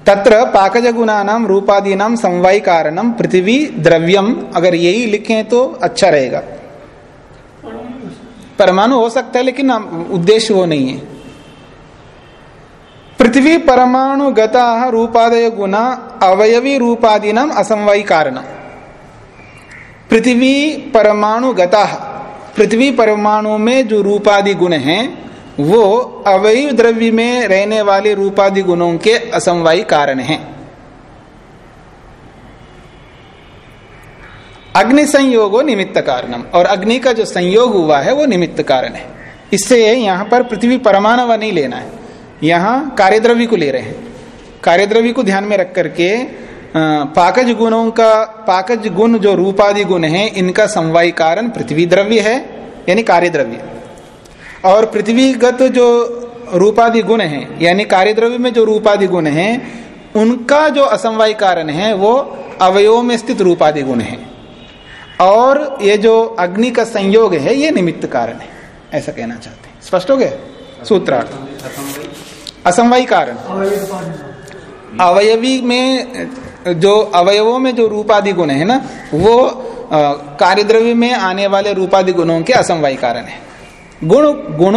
तत्र पाकज गुणानाम रूपादी नाम समवाय कारणम पृथ्वी द्रव्यम अगर यही लिखें तो अच्छा रहेगा। परमाणु हो सकता है, लेकिन उद्देश्य वो नहीं है। पृथ्वी परमाणु गता रूपादय गुना अवयवी रूपादी नाम असमवायी कारण पृथ्वी परमाणु गता। पृथ्वी परमाणु में जो रूपादि गुण हैं, वो अवयव द्रव्य में रहने वाले रूपादि गुणों के असमवायी कारण हैं। अग्नि संयोगो निमित्त कारणम, और अग्नि का जो संयोग हुआ है, वो निमित्त कारण है। इससे यहाँ पर पृथ्वी परमाणु नहीं लेना है। यहाँ कार्यद्रव्य को ले रहे हैं। कार्यद्रव्य को ध्यान में रख करके पाकज गुणों का पाकज गुण जो रूपादि गुण है इनका समवाय कारण पृथ्वी द्रव्य है यानी कार्य द्रव्य और पृथ्वीगत जो रूपादि गुण है यानी कार्य द्रव्य में जो रूपादि गुण है उनका जो असमवाय कारण है वो अवयव में स्थित रूपादि गुण है। और ये जो अग्नि का संयोग है ये निमित्त कारण है ऐसा कहना चाहते हैं। स्पष्ट हो गया? सूत्रार्थ। असमवाय कारण। अवयवी में जो अवयवों में जो रूपादि गुण है ना वो कार्यद्रव्य में आने वाले रूपादि गुणों के असमवाय कारण है। गुण गुण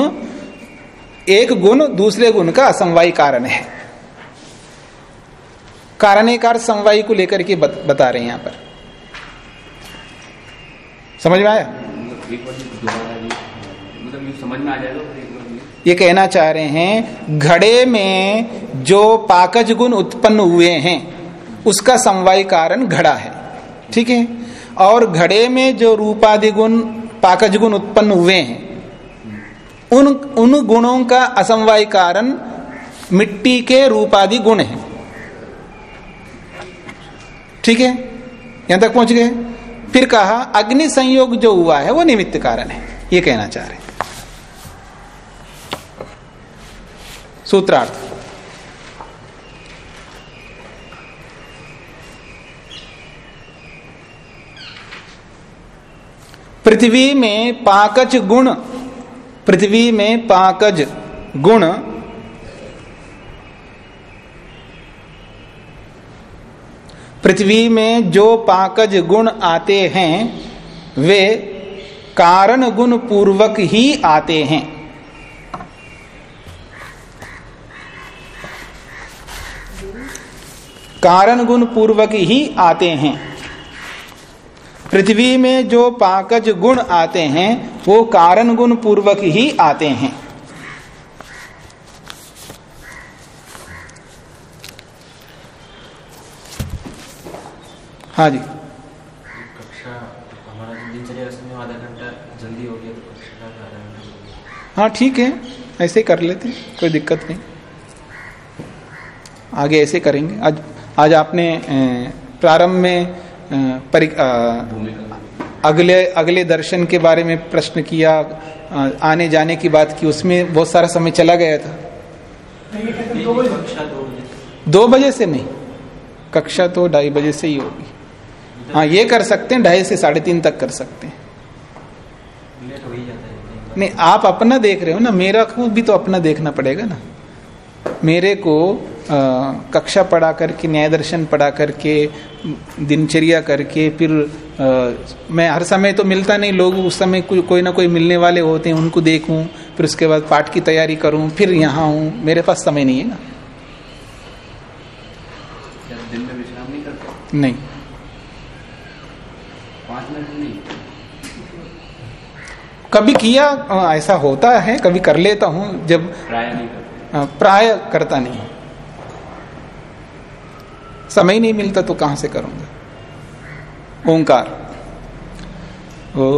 एक गुण दूसरे गुण का असमवाय कारण है। कार समवाय को लेकर के बत, बता रहे हैं यहाँ पर। समझ में आया? समझ में आ ये कहना चाह रहे हैं घड़े में जो पाकज गुण उत्पन्न हुए हैं उसका समवाय कारण घड़ा है। ठीक है? और घड़े में जो रूपादि गुण पाकज गुण उत्पन्न हुए हैं, उन उन गुणों का असमवाय कारण मिट्टी के रूपादि गुण है। ठीक है? यहाँ तक पहुँच गए? फिर कहा, अग्नि संयोग जो हुआ है, वो निमित्त कारण है। ये कहना चाह रहे सूत्रार्थ। पृथ्वी में पाकज गुण, पृथ्वी में पाकज गुण। पृथ्वी में जो पाकज गुण आते हैं, वे कारण गुण पूर्वक ही आते हैं। कारण गुण पूर्वक ही आते हैं। पृथ्वी में जो पाकज गुण आते हैं वो कारण गुण पूर्वक ही आते हैं। हाँ जी। हो तो हाँ ठीक है। ऐसे ही कर लेते कोई दिक्कत नहीं। आगे ऐसे करेंगे। आज आज आपने प्रारंभ में अगले अगले दर्शन के बारे में प्रश्न किया आने जाने की बात की, उसमें बहुत सारा समय चला गया था। दो बजे से नहीं, कक्षा तो ढाई बजे से ही होगी। हाँ ये कर सकते हैं, ढाई से साढ़े तीन तक कर सकते हैं। नहीं, आप अपना देख रहे हो ना, मेरा को भी तो अपना देखना पड़ेगा ना। मेरे को कक्षा पढ़ा करके न्याय दर्शन पढ़ा करके दिनचर्या करके फिर आ, मैं हर समय तो मिलता नहीं लोग उस समय को, कोई ना कोई मिलने वाले होते हैं उनको देखूँ फिर उसके बाद पाठ की तैयारी करूँ फिर यहाँ हूँ मेरे पास समय नहीं है ना। दिन में विश्राम नहीं करते? नहीं। पाँच मिनट नहीं? कभी किया ऐसा होता है कभी कर लेता हूँ जब प्राय नहीं करते। प्राय करता नहीं समय नहीं मिलता तो कहाँ से करूँगा? ओंकार। ओ